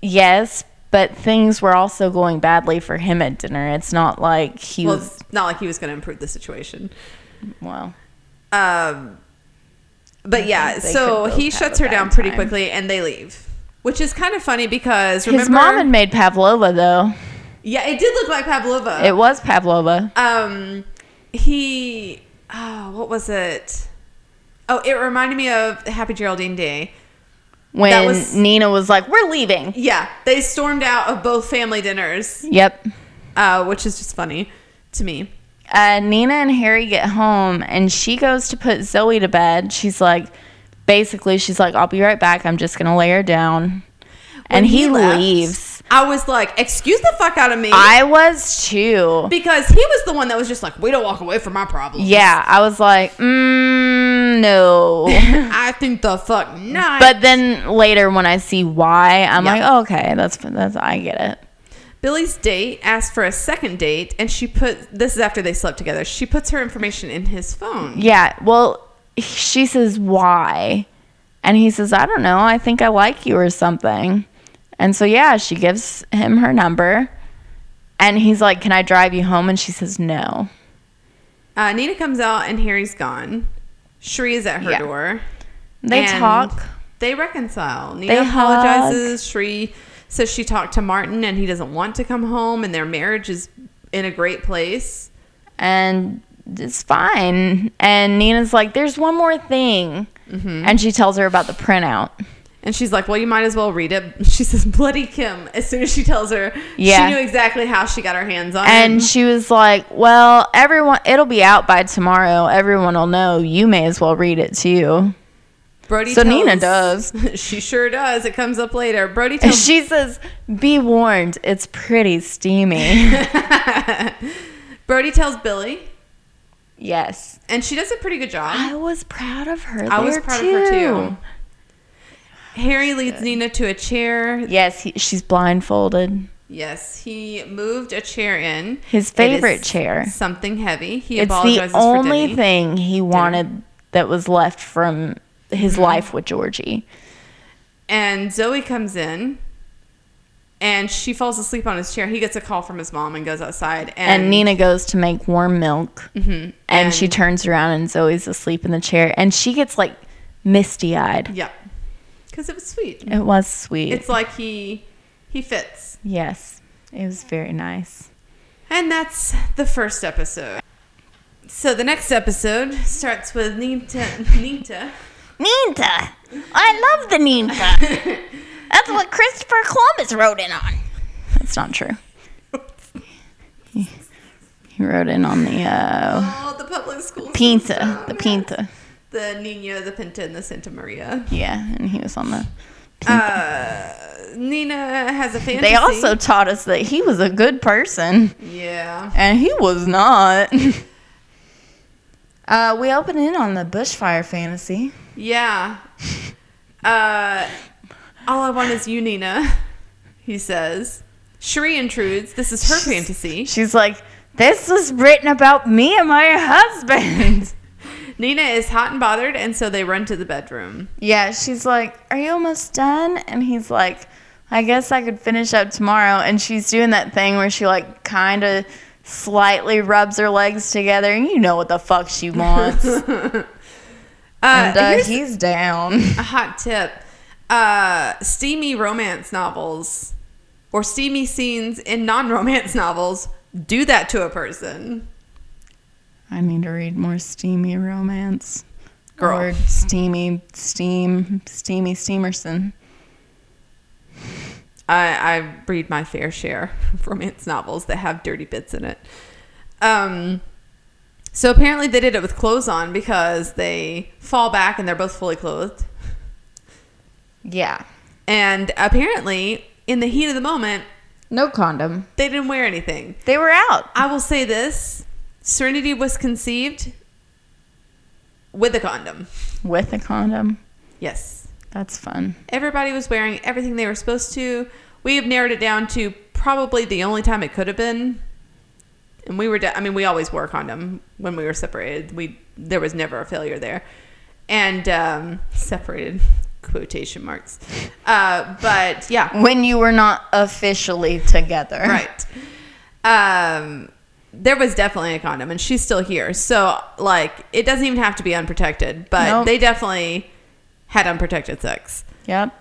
Yes, but things were also going badly for him at dinner. It's not like he Well, was it's not like he was going to improve the situation. well. Um, but yeah, so he shuts her down pretty time. quickly, and they leave, which is kind of funny because remember, His mom had made pavlova though. yeah, it did look like Pavlova. It was pavlova. um, he, oh, what was it? Oh, it reminded me of Happy Geraldine Day. When was- Nina was like, "We're leaving." Yeah, they stormed out of both family dinners, Yep. uh, which is just funny to me. Uh, Nina and Harry get home and she goes to put Zoe to bed. She's like, basically, she's like, I'll be right back. I'm just going to lay her down. and When he, left, leaves. I was like, "Excuse the fuck out of me," I was too. because he was the one that was just like, "We don't walk away from my problems." Yeah, I was like, mm, no. I think the fuck not. but then later when I see why, I'm Yeah. like, oh, okay, that's that's I get it. Billy's date asked for a second date, and she put this is after they slept together. She puts her information in his phone. Yeah, well, she says why, and he says, I don't know. I think I like you or something. And so yeah, she gives him her number, and he's like, "Can I drive you home?" And she says, "No." Uh, Nina comes out, and Harry's gone. Cherie is at her Yeah. door. They talk. They reconcile. Nina They apologizes. Cherie says she talked to Martin, and he doesn't want to come home, and their marriage is in a great place. and it's fine. And Nina's like, "There's one more thing," Mm-hmm. and she tells her about the printout. And she's like, well, you might as well read it. She says, bloody Kim. As soon as she tells her, Yeah. she knew exactly how she got her hands on it. And it. she was like, "Well, everyone, it'll be out by tomorrow. Everyone will know. You may as well read it too." Brody So tells- Nina does. she sure does. It comes up later. Brody And tells she says, "Be warned, it's pretty steamy." Brody tells Billy, yes, and she does a pretty good job. I was proud of her. I was proud of her too. Harry leads Nina to a chair. Yes, he, she's blindfolded. Yes, he moved a chair in. His favorite chair. Something heavy. He It's the only thing he wanted that was left from his Mm-hmm. life with Georgie. And Zoe comes in, and she falls asleep on his chair. He gets a call from his mom and goes outside. And, And, Nina goes to make warm milk, and, she turns around and Zoe's asleep in the chair, and she gets like misty eyed. Yeah, because it was sweet. It was sweet. It's like he he fits. yes, it was very nice. And that's the first episode. So the next episode starts with Nita. Nita. Ninta, I love the Ninta. That's what Christopher Columbus wrote in on. That's not true. He, he wrote in on the uh, Oh, the public school. Pinta, system. the Pinta. The Nina, the Pinta, and the Santa Maria. Yeah, and he was on the. Uh, Nina has a fantasy. They also taught us that he was a good person, Yeah. and he was not. Uh, we open in on the bushfire fantasy. Yeah. Uh, all I want is you, Nina. He says. Cherie intrudes. This is her fantasy. She's like, "This was written about me and my husband." Nina is hot and bothered, and so they run to the bedroom. Yeah, she's like, Are you almost done? And he's like, I guess I could finish up tomorrow. And she's doing that thing where she, like, kind of slightly rubs her legs together. And you know what the fuck she wants. Uh, and uh, he's down. a hot tip. Uh, steamy romance novels or steamy scenes in non-romance novels do that to a person. I need to read more steamy romance. Girl. Or steamy, steam, steamy steamerson. I, I read my fair share of romance novels that have dirty bits in it. Um, so apparently they did it with clothes on because they fall back and they're both fully clothed. Yeah. And apparently, in the heat of the moment, No condom. they didn't wear anything. They were out. I will say this. Serenity was conceived with a condom. With a condom. Yes. That's fun. Everybody was wearing everything they were supposed to. We have narrowed it down to probably the only time it could have been. And we were, de- I mean, we always wore a condom when we were separated. We There was never a failure there. And um, separated, quotation marks. Uh, but yeah, When you were not officially together. right. Um, there was definitely a condom, and she's still here. So, like, it doesn't even have to be unprotected, but Nope. they definitely had unprotected sex. Yep.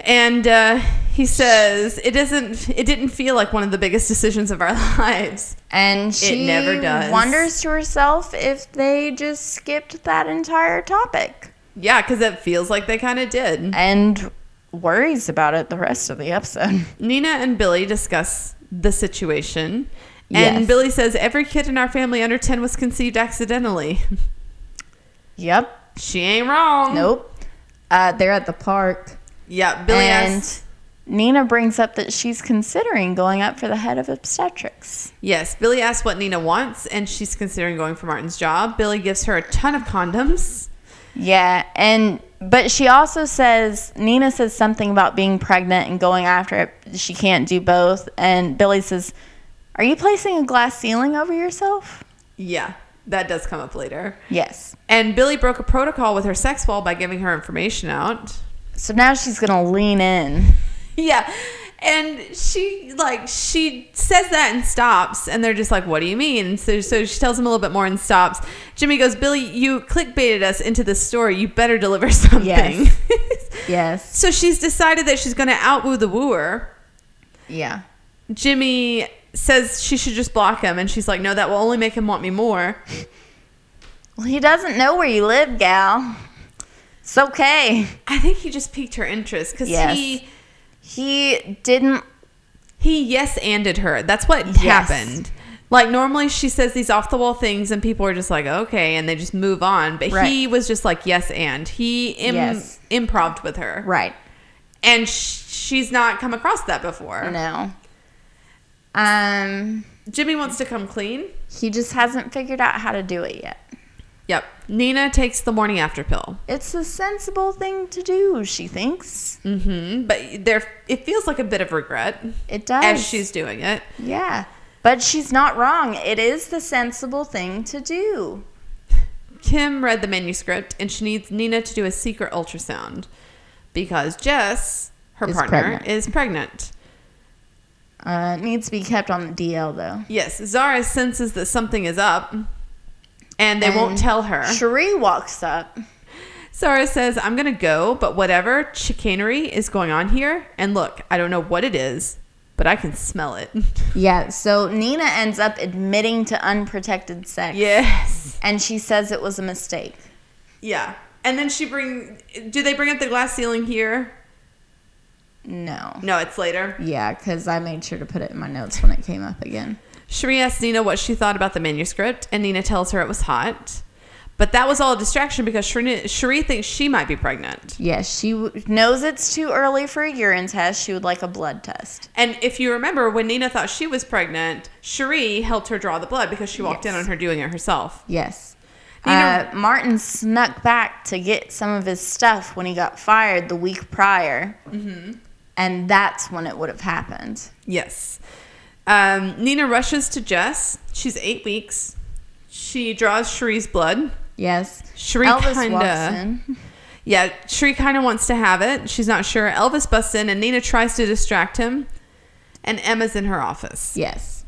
And uh, he says it doesn't. It didn't feel like one of the biggest decisions of our lives. And she never does. wonders to herself if they just skipped that entire topic. Yeah, because it feels like they kind of did. And worries about it the rest of the episode. Nina and Billy discuss the situation, and Yes. Billy says every kid in our family under ten was conceived accidentally. Yep. she ain't wrong. Nope. Uh, they're at the park. Yeah, Billy and asks. Nina brings up that she's considering going up for the head of obstetrics. Yes, Billy asks what Nina wants, and she's considering going for Martin's job. Billy gives her a ton of condoms. Yeah, and but she also says Nina says something about being pregnant and going after it. She can't do both, and Billy says, "Are you placing a glass ceiling over yourself?" Yeah, that does come up later. Yes. And Billy broke a protocol with her sex ball by giving her information out. So now she's gonna lean in. Yeah. And she like she says that and stops and they're just like, What do you mean? So so she tells him a little bit more and stops. Jimmy goes, Billy, you clickbaited us into this story. You better deliver something. Yes. Yes. so she's decided that she's gonna outwoo the wooer. Yeah. Jimmy says she should just block him and she's like, No, that will only make him want me more. Well, he doesn't know where you live, gal. It's okay. I think he just piqued her interest because Yes. he He didn't. he yes anded her. That's what Yes. happened. Like normally she says these off the wall things and people are just like okay and they just move on. But Right. he was just like yes and he Im- Yes. improved with her Right. and sh- she's not come across that before. No. Um. Jimmy wants to come clean. He just hasn't figured out how to do it yet. Yep. Nina takes the morning after pill. It's a sensible thing to do, she thinks. hmm But there, it feels like a bit of regret It does. as she's doing it. Yeah. But she's not wrong. It is the sensible thing to do. Kim read the manuscript and she needs Nina to do a secret ultrasound because Jess, her Is partner, pregnant. is pregnant. Uh, it needs to be kept on the DL, though. Yes, Zara senses that something is up and they won't tell her. Cherie walks up. Zara says, I'm going to go, but whatever chicanery is going on here, and look, I don't know what it is, but I can smell it. Yeah, so Nina ends up admitting to unprotected sex. yes. And she says it was a mistake. Yeah. And then she bring, do they bring up the glass ceiling here? No. No, it's later. Yeah, because I made sure to put it in my notes when it came up again. Cherie asks Nina what she thought about the manuscript, and Nina tells her it was hot. But that was all a distraction because Cherie thinks she might be pregnant. Yes, she knows it's too early for a urine test. She would like a blood test. And if you remember, when Nina thought she was pregnant, Cherie helped her draw the blood because she walked in on her doing it herself. Yes. Uh, Martin snuck back to get some of his stuff when he got fired the week prior. Mm-hmm. And that's when it would have happened. Yes. Um, Nina rushes to Jess. She's eight weeks. She draws Cherie's blood. Yes. Cherie Elvis kinda-. Yeah, Cherie kind of wants to have it. She's not sure. Elvis busts in, and Nina tries to distract him. And Emma's in her office. Yes.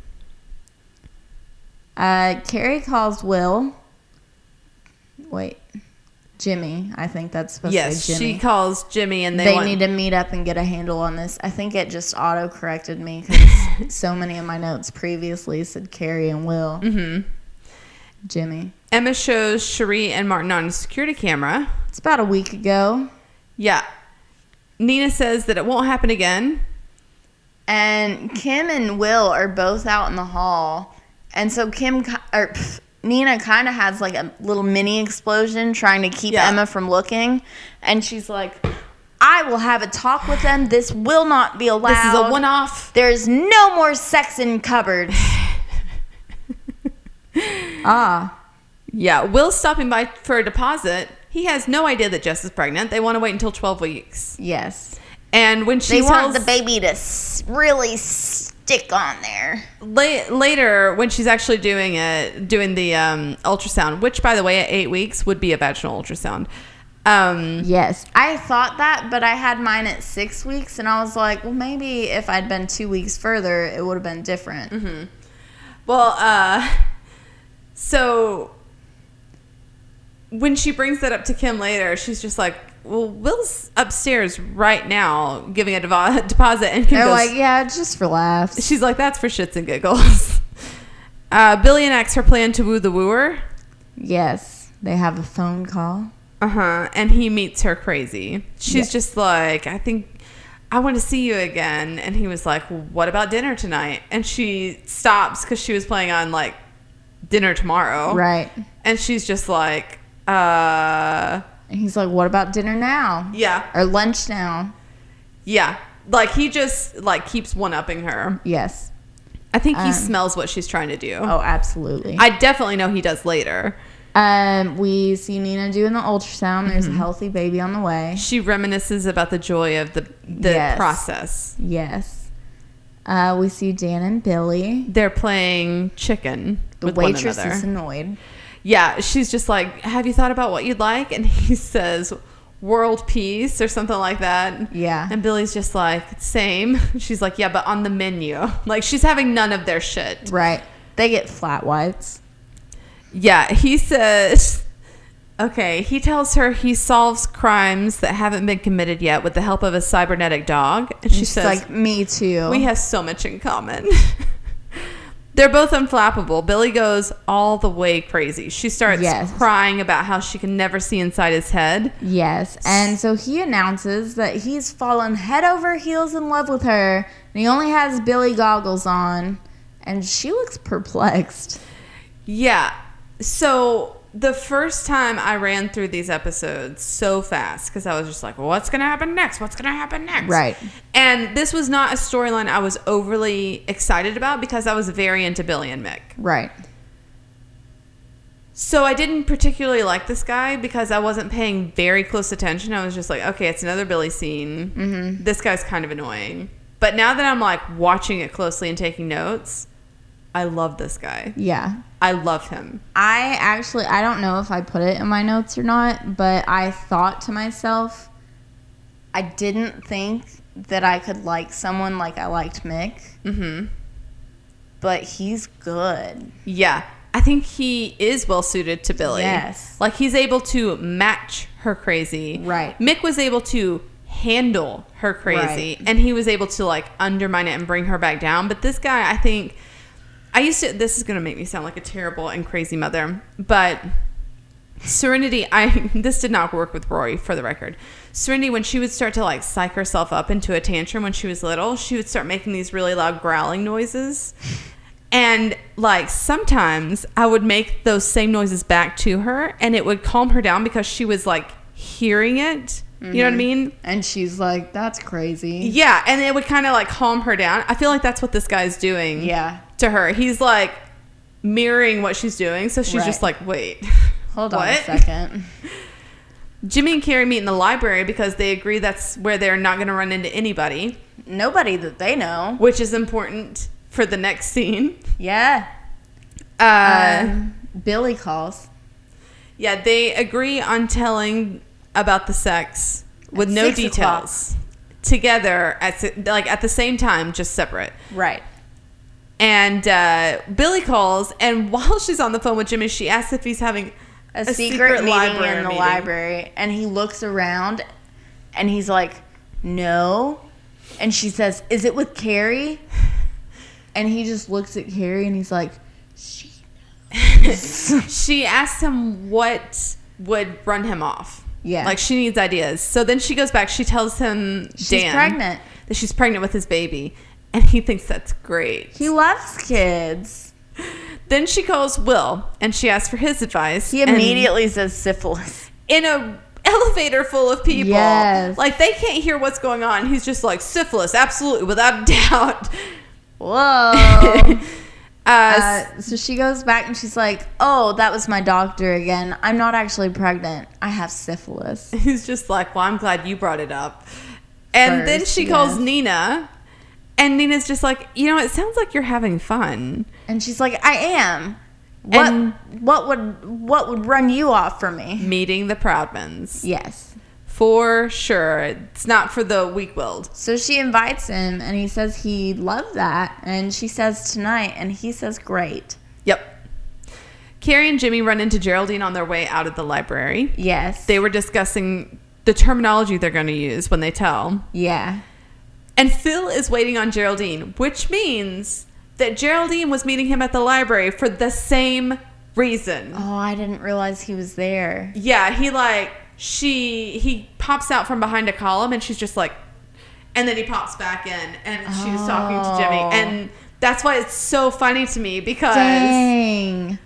Uh, Carrie calls Will. Wait. Jimmy. I think that's supposed yes, to say Jimmy. she calls Jimmy, and they, they want, need to meet up and get a handle on this. I think it just auto corrected me because so many of my notes previously said Carrie and Will. Mm-hmm. Jimmy. Emma shows Cherie and Martin on a security camera. It's about a week ago. Yeah. Nina says that it won't happen again. And Kim and Will are both out in the hall. And so Kim, or pff, Nina kind of has like a little mini explosion trying to keep Yeah. Emma from looking. And she's like, I will have a talk with them. This will not be allowed. This is a one-off. There's no more sex in cupboards. ah. Yeah, Will's stopping by for a deposit. He has no idea that Jess is pregnant. They want to wait until 12 weeks. Yes. And when she They want the baby to really stick on there. la- later when she's actually doing it, doing the um, ultrasound, which by the way, at eight weeks would be a vaginal ultrasound. Um, Yes. I thought that, but I had mine at six weeks, and I was like, well, maybe if I'd been two weeks further, it would have been different. Well, uh, so when she brings that up to Kim later, she's just like, "Well, Will's upstairs right now giving a devo- deposit," and Kim They're goes, like, yeah, just for laughs. "She's like, that's for shits and giggles." Uh, Billy enacts her plan to woo the wooer. Yes. They have a phone call. Uh huh. And he meets her crazy. She's Yes. just like, I think I want to see you again. And he was like, well, What about dinner tonight? And she stops because she was playing on like dinner tomorrow. Right. And she's just like, uh, And he's like, what about dinner now? yeah, Or lunch now? yeah. Like he just like keeps one upping her. Yes. I think he Um, smells what she's trying to do. Oh, absolutely. I definitely know he does later. um, we see Nina doing the ultrasound. There's a healthy baby on the way. She reminisces about the joy of the the Yes. process. Yes. Uh, we see Dan and Billy. They're playing chicken. The waitress is annoyed. Yeah, she's just like, "Have you thought about what you'd like?" And he says, "World peace" or something like that. Yeah. And Billy's just like, "Same." She's like, "Yeah, but on the menu." Like she's having none of their shit. Right. They get flat whites. Yeah, he says Okay, he tells her he solves crimes that haven't been committed yet with the help of a cybernetic dog. And she She's says, like, me too. We have so much in common. They're both unflappable. Billy goes all the way crazy. She starts Yes. crying about how she can never see inside his head. Yes, and so he announces that he's fallen head over heels in love with her, and he only has Billy goggles on, and she looks perplexed. Yeah. So the first time I ran through these episodes so fast because I was just like, well, what's going to happen next? What's going to happen next? Right. And this was not a storyline I was overly excited about because I was very into Billy and Mick. Right. So I didn't particularly like this guy because I wasn't paying very close attention. I was just like, okay, it's another Billy scene. Mm-hmm. This guy's kind of annoying. But now that I'm like watching it closely and taking notes, I love this guy. Yeah. I love him. I actually, I don't know if I put it in my notes or not, but I thought to myself, I didn't think that I could like someone like I liked Mick, hmm but he's good. Yeah. I think he is well suited to Billy. Yes. Like he's able to match her crazy. Right. Mick was able to handle her crazy Right. and he was able to like undermine it and bring her back down. But this guy, I think I used to this is going to make me sound like a terrible and crazy mother, but Serenity, I this did not work with Rory for the record. Serenity, when she would start to like psych herself up into a tantrum when she was little, she would start making these really loud growling noises. And like sometimes I would make those same noises back to her and it would calm her down because she was like hearing it. You know what I mm-hmm. mean? And she's like, that's crazy. Yeah, and it would kind of like calm her down. I feel like that's what this guy's doing Yeah. To her. He's like mirroring what she's doing, so she's Right. just like, "Wait." Hold on a second. Jimmy and Carrie meet in the library because they agree that's where they're not going to run into anybody, Nobody that they know. which is important for the next scene. Yeah. Uh, Um, Billy calls. yeah, they agree on telling about the sex with no details together at like at the same time, just separate. Right. And uh, Billy calls, and while she's on the phone with Jimmy, she asks if he's having a, A secret, secret meeting library in the meeting. library and he looks around and he's like, "No." And she says, "Is it with Carrie?" And he just looks at Carrie and he's like, "She she asked him what would run him off. Yeah. Like she needs ideas. So then she goes back. She tells him She's Dan pregnant. that she's pregnant with his baby, and he thinks that's great. He loves kids." then she calls Will and she asks for his advice. He immediately says syphilis. in a elevator full of people. Yes. Like they can't hear what's going on. He's just like syphilis, absolutely, without a doubt. Whoa. Uh, Uh, so she goes back and she's like, "Oh, that was my doctor again. I'm not actually pregnant. I have syphilis." he's just like, well, I'm glad you brought it up. And then she calls yes. Nina, and Nina's just like, you know, it sounds like you're having fun. And she's like, "I am. What And- what would what would run you off from me?" Meeting the Proudmans. Yes. For sure. It's not for the weak willed. So she invites him and he says he'd love that and she says tonight and he says great. Yep. Carrie and Jimmy run into Geraldine on their way out of the library. Yes. They were discussing the terminology they're going to use when they tell. Yeah. And Phil is waiting on Geraldine, which means that Geraldine was meeting him at the library for the same reason. Oh, I didn't realize he was there. Yeah, he like she he pops out from behind a column and she's just like and then he pops back in and she's talking to Jimmy Oh. and that's why it's so funny to me because Dang.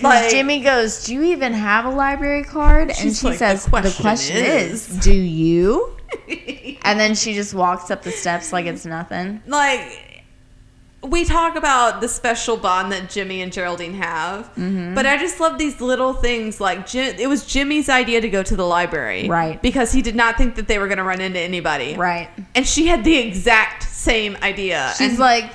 Like- Jimmy goes, "Do you even have a library card?" And she like, says, "The question question, is." is, do you?" And then she just walks up the steps like it's nothing. like we talk about the special bond that Jimmy and Geraldine have, Mm-hmm. but I just love these little things. Like it was Jimmy's idea to go to the library, Right. Because he did not think that they were going to run into anybody, Right. And she had the exact same idea. She's and, like,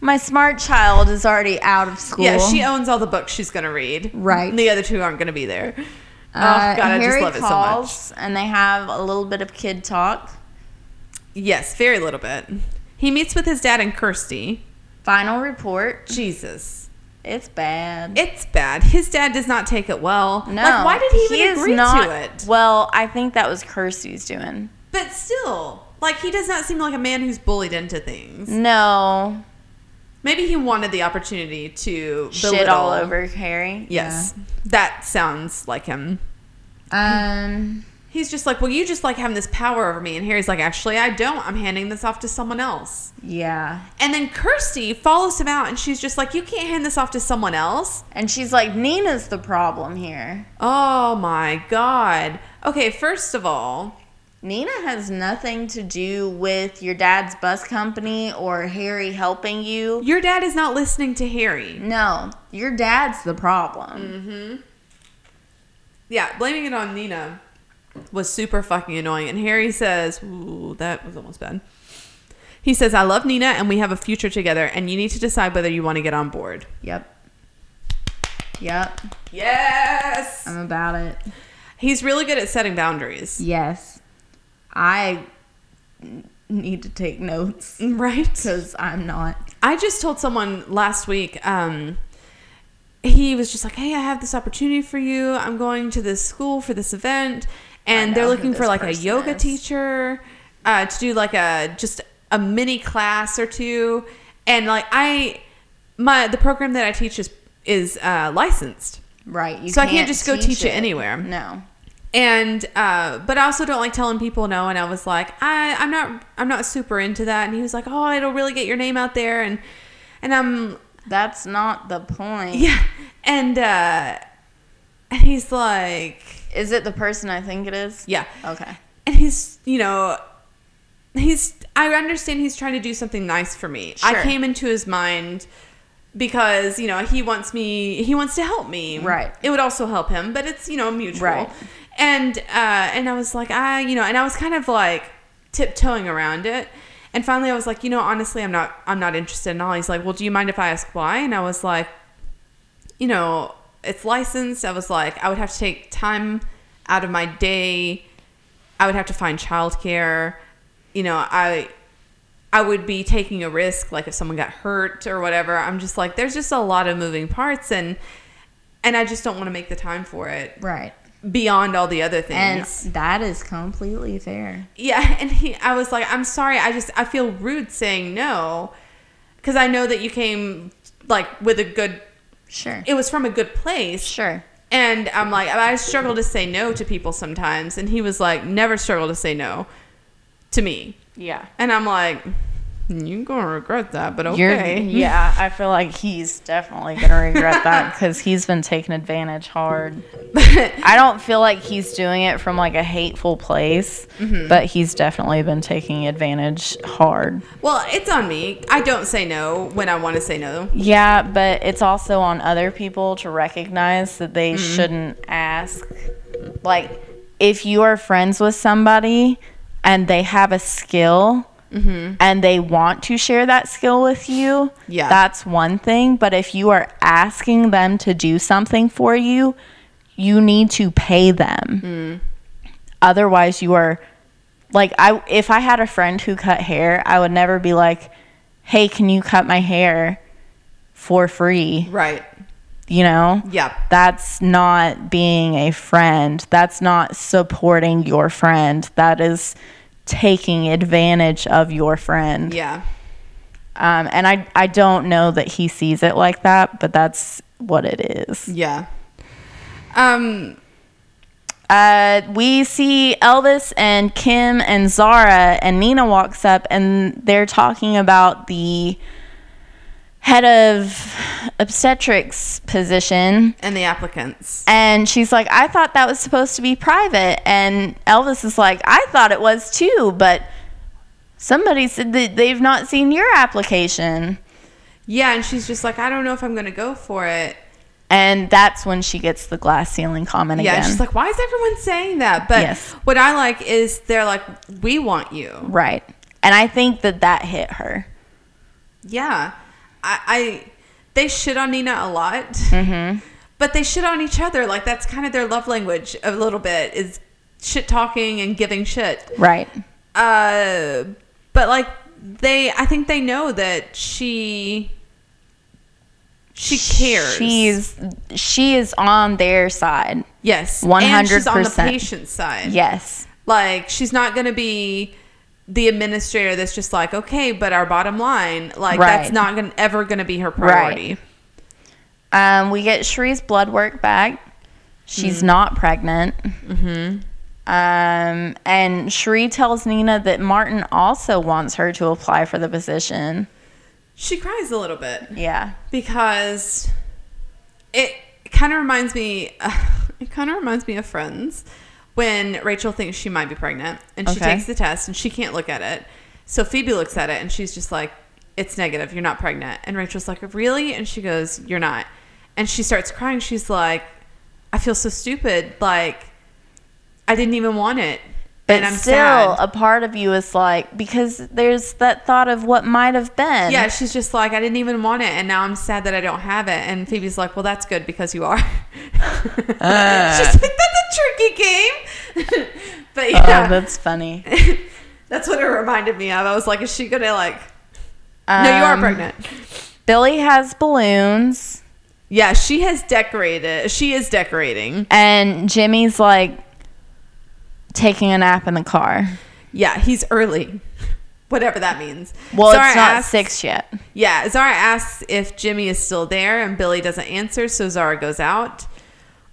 "My smart child is already out of school." yeah, she owns all the books she's going to read, Right. The other two aren't going to be there. Uh, oh God, I just Harry love it so much. calls and they have a little bit of kid talk. Yes, very little bit. He meets with his dad and Kirsty. Final report. Jesus. It's bad. It's bad. His dad does not take it well. no. Like, why did he even agree not, to it? Well, I think that was Kirsty's doing. But still, like, he does not seem like a man who's bullied into things. No. Maybe he wanted the opportunity to Shit all over Harry. Yes. That sounds like him. Um. He's just like, well, you just like having this power over me. And Harry's like, actually, I don't. I'm handing this off to someone else. Yeah. And then Kirsty follows him out and she's just like, you can't hand this off to someone else. And she's like, Nina's the problem here. Oh my God. Okay, first of all, Nina has nothing to do with your dad's bus company or Harry helping you. your dad is not listening to Harry. No, your dad's the problem. Mm-hmm. Yeah, blaming it on Nina was super fucking annoying. And Harry says, ooh, that was almost bad. He says, I love Nina and we have a future together and you need to decide whether you want to get on board. Yep. Yep. Yes! I'm about it. He's really good at setting boundaries. Yes. I need to take notes Right? because I'm not. I just told someone last week, um, he was just like, hey, I have this opportunity for you. I'm going to this school for this event. And they're looking for like a yoga is. teacher uh, to do like a, just a mini class or two. And like I, my, the program that I teach is, is uh, licensed. Right. You So I can't just go teach it it anywhere. No. And uh, but I also don't like telling people no. And I was like, I I'm not I'm not super into that. And he was like, oh, it'll really get your name out there. And and I'm That's not the point. yeah. And uh, and he's like, Is it the person I think it is? yeah. Okay. And he's you know he's I understand he's trying to do something nice for me. Sure. I came into his mind because you know he wants me he wants to help me Right. it would also help him but it's you know mutual Right. And uh and i was like i you know and i was kind of like tiptoeing around it. And finally i was like you know honestly i'm not i'm not interested in all he's like well do you mind if i ask why? And i was like you know it's licensed. I was like i would have to take time out of my day. I would have to find childcare. You know i I would be taking a risk, like if someone got hurt or whatever. I'm just like, there's just a lot of moving parts, and and I just don't want to make the time for it. Right. Beyond all the other things. And that is completely fair. yeah, and he, I was like, I'm sorry, I just I feel rude saying no, because I know that you came like with a good. Sure. It was from a good place, Sure. and I'm like, I struggle to say no to people sometimes, and he was like, never struggle to say no to me, Yeah. and I'm like, you're gonna regret that, but You're, okay, yeah, I feel like he's definitely gonna regret that because he's been taken advantage hard. I don't feel like he's doing it from like a hateful place, mm-hmm. but he's definitely been taking advantage hard. Well, it's on me. I don't say no when I want to say no. Yeah, but it's also on other people to recognize that they mm-hmm. shouldn't ask. Like, if you are friends with somebody and they have a skill Mm-hmm. and they want to share that skill with you, Yeah. that's one thing. But if you are asking them to do something for you, you need to pay them. Mm. Otherwise, you are like I. If I had a friend who cut hair, I would never be like, "Hey, can you cut my hair for free?" Right. You know, Yeah. that's not being a friend. That's not supporting your friend. That is taking advantage of your friend. Yeah. Um, and I I don't know that he sees it like that, but that's what it is. Yeah. Um. Uh, we see Elvis and Kim and Zara, and Nina walks up and they're talking about the head of obstetrics position. And the applicants. And she's like, I thought that was supposed to be private. And Elvis is like, I thought it was too, but somebody said that they've not seen your application. Yeah, and she's just like, I don't know if I'm gonna go for it. And that's when she gets the glass ceiling comment again. Yeah, again. she's like, why is everyone saying that? But Yes. what I like is they're like, we want you. right. And I think that that hit her. Yeah, I, I they shit on Nina a lot, Mm-hmm. but they shit on each other. Like that's kind of their love language a little bit is shit talking and giving shit. Right. Uh, but like they, I think they know that she she cares. She's she is on their side. yes, One and hundred she's on the percent. patient side. Yes. Like she's not going to be the administrator that's just like, okay, but our bottom line, like that's not gonna, ever going to be her priority. Um, we get Cherie's blood work back. She's not pregnant. Mm-hmm. Um, and Shree tells Nina that Martin also wants her to apply for the position. She cries a little bit Yeah. because it kind of reminds me, it kind of reminds me of Friends when Rachel thinks she might be pregnant and she Okay. takes the test and she can't look at it. So Phoebe looks at it and she's just like, it's negative. You're not pregnant. And Rachel's like, really? And she goes, you're not. And she starts crying. She's like, I feel so stupid. Like, I didn't even want it. But and I'm still, sad. a part of you is like, because there's that thought of what might have been. Yeah, she's just like, I didn't even want it, and now I'm sad that I don't have it. And Phoebe's like, well, that's good because you are. she's like, that's a tricky game. but yeah, Oh, that's funny. that's what it reminded me of. I was like, is she gonna like? no, you are Um, pregnant. Billy has balloons, Yeah, she has decorated. She is decorating. and Jimmy's like taking a nap in the car. Yeah, he's early. Whatever that means. Well, Zara it's not asks- six yet. Yeah, Zara asks if Jimmy is still there, and Billy doesn't answer, so Zara goes out.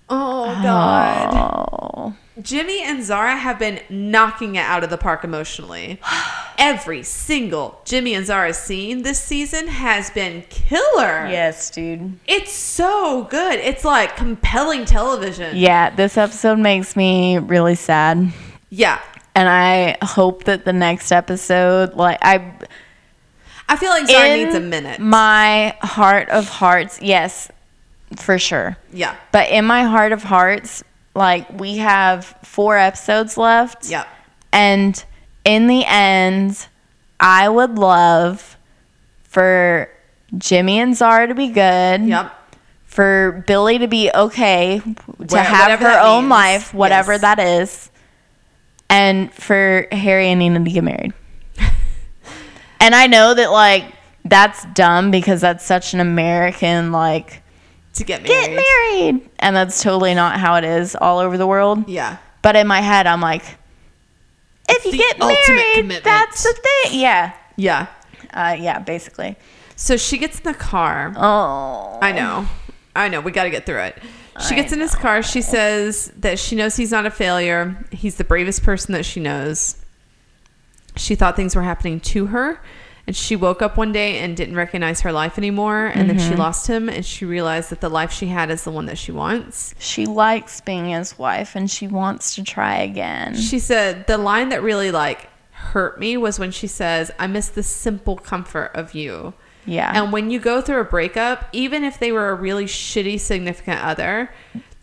Oh God. Oh. Jimmy and Zara have been knocking it out of the park emotionally. Every single Jimmy and Zara scene this season has been killer. Yes, dude. It's so good. It's like compelling television. Yeah, this episode makes me really sad. Yeah. And I hope that the next episode, like, I. I feel like Zara needs a minute. My heart of hearts, yes, for sure. yeah. But in my heart of hearts, like, we have four episodes left. Yeah. And in the end, I would love for Jimmy and Zara to be good. Yep. For Billy to be okay, to Wha- have her own means. life, whatever Yes. that is. And for Harry and Nina to get married. and I know that, like, that's dumb because that's such an American, like, to get married. Get married. And that's totally not how it is all over the world. Yeah. But in my head, I'm like, if you get married, commitment. that's the thing. Yeah. Yeah. Uh, yeah, basically. So she gets in the car. Oh. I know. I know. We got to get through it. She I gets in his car. She says that she knows he's not a failure. He's the bravest person that she knows. She thought things were happening to her. And she woke up one day and didn't recognize her life anymore. And then Mm-hmm. she lost him. And she realized that the life she had is the one that she wants. She likes being his wife and she wants to try again. She said the line that really like hurt me was when she says, I miss the simple comfort of you. Yeah. And when you go through a breakup, even if they were a really shitty significant other,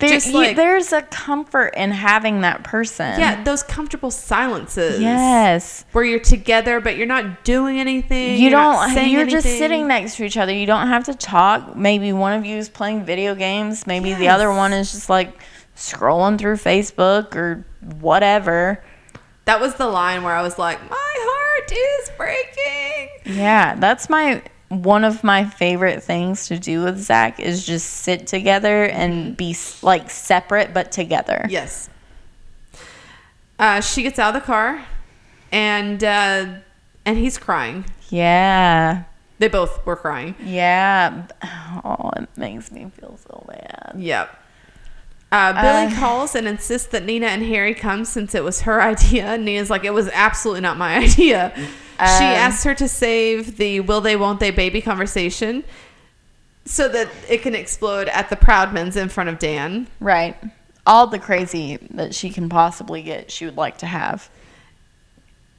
There, you- like there's a comfort in having that person. yeah, those comfortable silences. Yes. Where you're together but you're not doing anything. You you're don't. You're just sitting next to each other. You don't have to talk. Maybe one of you is playing video games. Maybe the other one is just like scrolling through Facebook or whatever. That was the line where I was like, My heart is breaking. Yeah, that's my one of my favorite things to do with Zach is just sit together and be like separate but together. Yes. Uh, she gets out of the car and uh, and he's crying. Yeah. They both were crying. Yeah. Oh, it makes me feel so bad. Yep. Uh, Billie Uh, calls and insists that Nina and Harry come since it was her idea. Nina's like, it was absolutely not my idea. She Um, asks her to save the will they, won't they baby conversation so that it can explode at the Proudmans in front of Dan. Right. All the crazy that she can possibly get, she would like to have.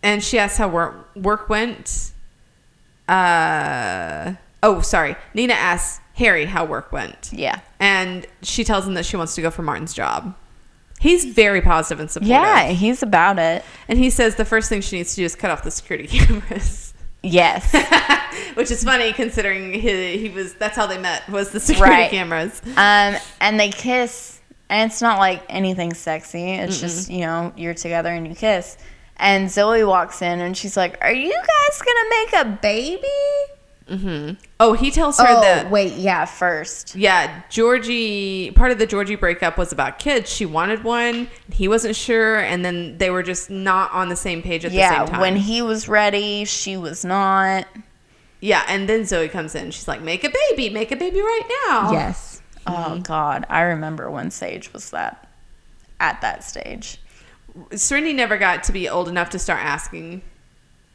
And she asks how work, work went. Uh, oh, sorry. Nina asks Harry how work went. Yeah. And she tells him that she wants to go for Martin's job. He's very positive and supportive. Yeah, he's about it. And he says the first thing she needs to do is cut off the security cameras. Yes. Which is funny considering he, he was that's how they met was the security Right. cameras. um, and they kiss, and it's not like anything sexy. It's just, you know, you're together and you kiss. And Zoe walks in and she's like, Are you guys gonna make a baby? Mm-hmm. Oh, he tells her oh, that wait, yeah, first. yeah, Georgie part of the Georgie breakup was about kids. She wanted one, he wasn't sure, and then they were just not on the same page at the Yeah, same time. when he was ready, she was not. yeah, and then Zoe comes in. She's like, "Make a baby, make a baby right now." Yes. Oh mm-hmm. God, I remember when Sage was that at that stage. Serenity never got to be old enough to start asking.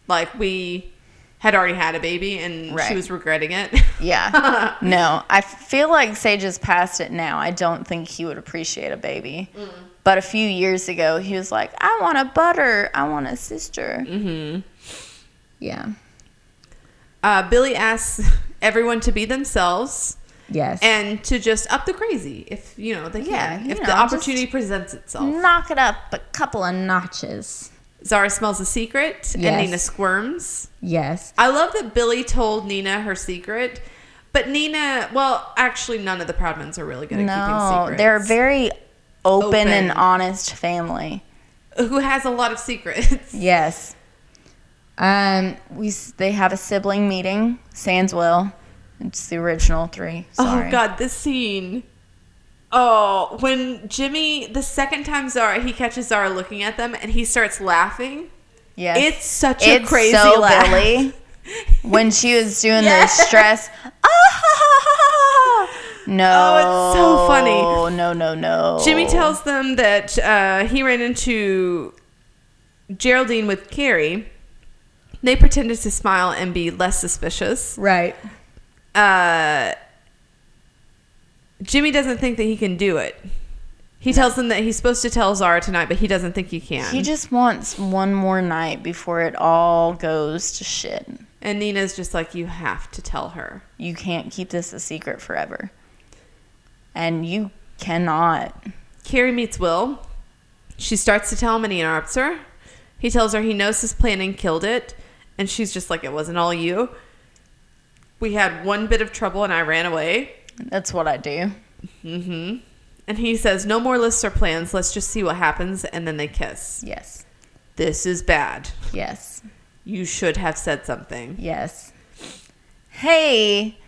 Like we had already had a baby, and she was regretting it. Yeah. no, I feel like Sage is past it now. I don't think he would appreciate a baby. But a few years ago, he was like, I want a butter. I want a sister. Mm-hmm. Yeah. Uh, Billie asks everyone to be themselves Yes. and to just up the crazy if you know they can. Yeah, you if know, the opportunity presents itself. knock it up a couple of notches. Zara smells a secret, and Nina squirms. Yes. I love that Billie told Nina her secret, but Nina, well, actually, none of the Proudmans are really good at keeping No, secrets. they're a very open, Open. and honest family. who has a lot of secrets. Yes. Um, we they have a sibling meeting. Sans will. It's the original three. Sorry. Oh God, this scene. Oh, when Jimmy the second time Zara he catches Zara looking at them and he starts laughing. Yes. It's such a crazy so laugh. Billie. When she was doing Yes. the stress. Ah! No. Oh, it's so funny. Oh, no, no, no. Jimmy tells them that uh, he ran into Geraldine with Carrie. They pretended to smile and be less suspicious. Right. Uh, Jimmy doesn't think that he can do it. He tells them that he's supposed to tell Zara tonight, but he doesn't think he can. He just wants one more night before it all goes to shit. and Nina's just like, you have to tell her. You can't keep this a secret forever. And you cannot. Carrie meets Will. She starts to tell him and he interrupts her. He tells her he knows his plan and killed it. And she's just like, it wasn't all you. We had one bit of trouble and I ran away. That's what I do. Mm-hmm. And he says, no more lists or plans. Let's just see what happens. And then they kiss. Yes. This is bad. Yes. You should have said something. Yes. Hey,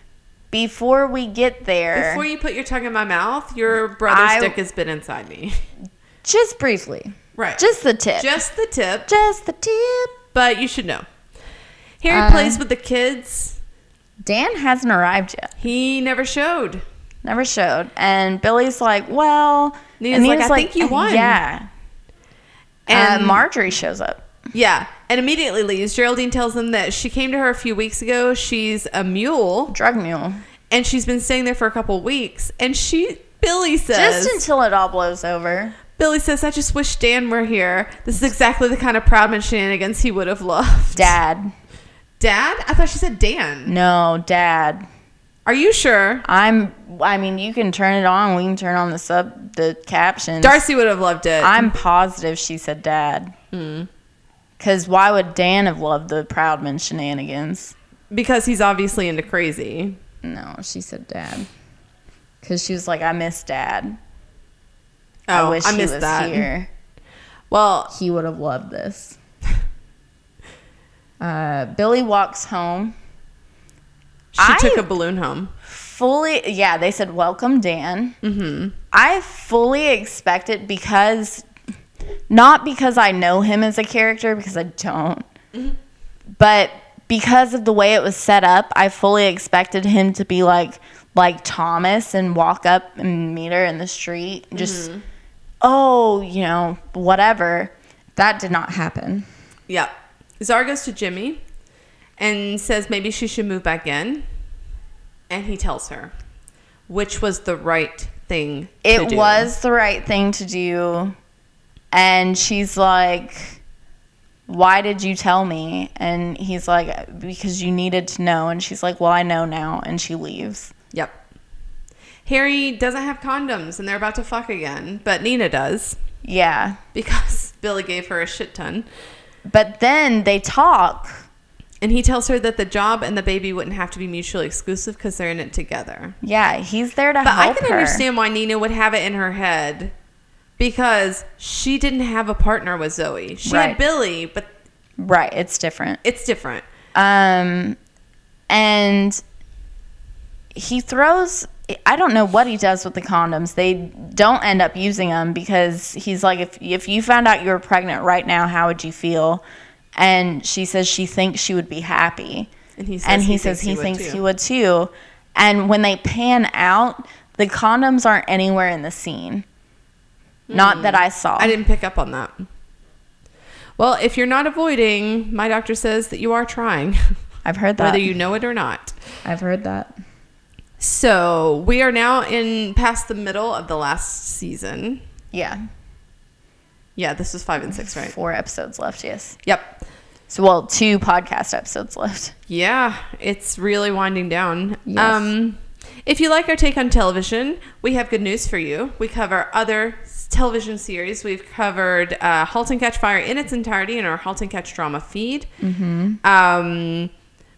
before we get there, Before you put your tongue in my mouth, your brother's I- dick has been inside me. just briefly, Right. just the tip, just the tip, just the tip. but you should know. Harry Uh, plays with the kids. Dan hasn't arrived yet. He never showed. Never showed. And Billie's like, well, Nina's and like, "I think you won." Yeah. And uh, Marjorie shows up. yeah, and immediately leaves. Geraldine tells them that she came to her a few weeks ago. She's a mule, Drug mule. and she's been staying there for a couple weeks. And she, Billie says, Just until it all blows over. Billie says, I just wish Dan were here. This is exactly the kind of Proudman shenanigans he would have loved. Dad. Dad? I thought she said Dan. No, Dad. Are you sure? I'm. I mean, you can turn it on. We can turn on the sub, the captions. Darcy would have loved it. I'm positive she said Dad. Hmm. Because why would Dan have loved the Proudman shenanigans? because he's obviously into crazy. No, she said Dad. Because she was like, I miss Dad. Oh, I wish I he was that. here. Well, He would have loved this. Uh, Billie walks home. she I- took a balloon home. fully yeah they said welcome dan mm-hmm. i fully expected it because not because i know him as a character because i don't but because of the way it was set up i fully expected him to be like like thomas and walk up and meet her in the street just oh you know whatever that did not happen Yeah. Zara goes to Jimmy and says maybe she should move back in. And he tells her, which was the right thing to it was the right thing to do. And she's like why did you tell me? And he's like because you needed to know. And she's like well i know now. And she leaves. Yep. Harry doesn't have condoms and they're about to fuck again, but Nina does. Yeah. Because Billie gave her a shit ton. But then they talk And he tells her that the job and the baby wouldn't have to be mutually exclusive because they're in it together. yeah he's there to But I can her understand why Nina would have it in her head because she didn't have a partner with Zoe. She Right. had Billie, but right it's different it's different. um and he throws I don't know what he does with the condoms. They don't end up using them because he's like, if if you found out you were pregnant right now, how would you feel? And she says she thinks she would be happy, And he says and he, he says thinks he he would thinks too. he would too. And when they pan out, the condoms aren't anywhere in the scene. Not that I saw. Hmm. I didn't pick up on that. Well, if you're not avoiding, my doctor says that you are trying, I've heard that. whether you know it or not. I've heard that. So we are now in past the middle of the last season. Yeah, Yeah, this was five and six, right? four episodes left. Yes. Yep. So well, two podcast episodes left. Yeah, it's really winding down. Yes. Um, if you like our take on television, we have good news for you. We cover other television series. We've covered uh, *Halt and Catch Fire* in its entirety in our *Halt and Catch* drama feed. Mm-hmm. Um,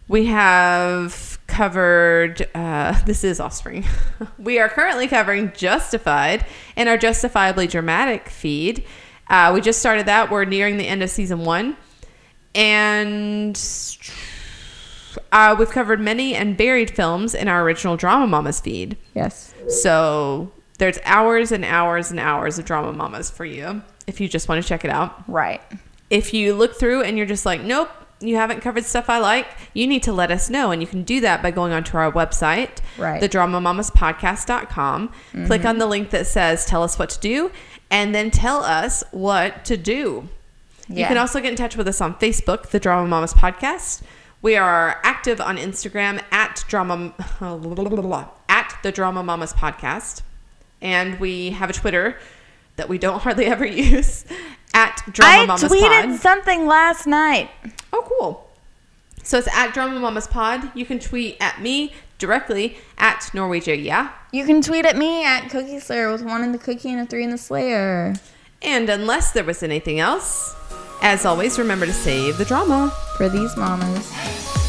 we have covered. Uh, this is *Offspring*. we are currently covering *Justified* in our *Justifiably Dramatic* feed. Uh, we just started that. We're nearing the end of season one, and uh, we've covered many and buried films in our original Drama Mamas feed. Yes. So there's hours and hours and hours of Drama Mamas for you if you just want to check it out. Right. If you look through and you're just like, nope, you haven't covered stuff I like, you need to let us know. And you can do that by going onto our website, Right. thedramamamaspodcast.com. Click on mm-hmm. the link that says tell us what to do and then tell us what to do. You can also get in touch with us on Facebook, the Drama Mamas Podcast. We are active on Instagram at drama at the Drama Mamas Podcast, and we have a Twitter that we don't hardly ever use at Drama I Mamas tweeted something last night. Oh, cool. So it's at Drama Mamas Pod. You can tweet at me directly at Norwegia. Yeah. You can tweet at me at Cookie Slayer with one in the cookie and a three in the Slayer. And unless there was anything else, as always, remember to save the drama. For these mamas.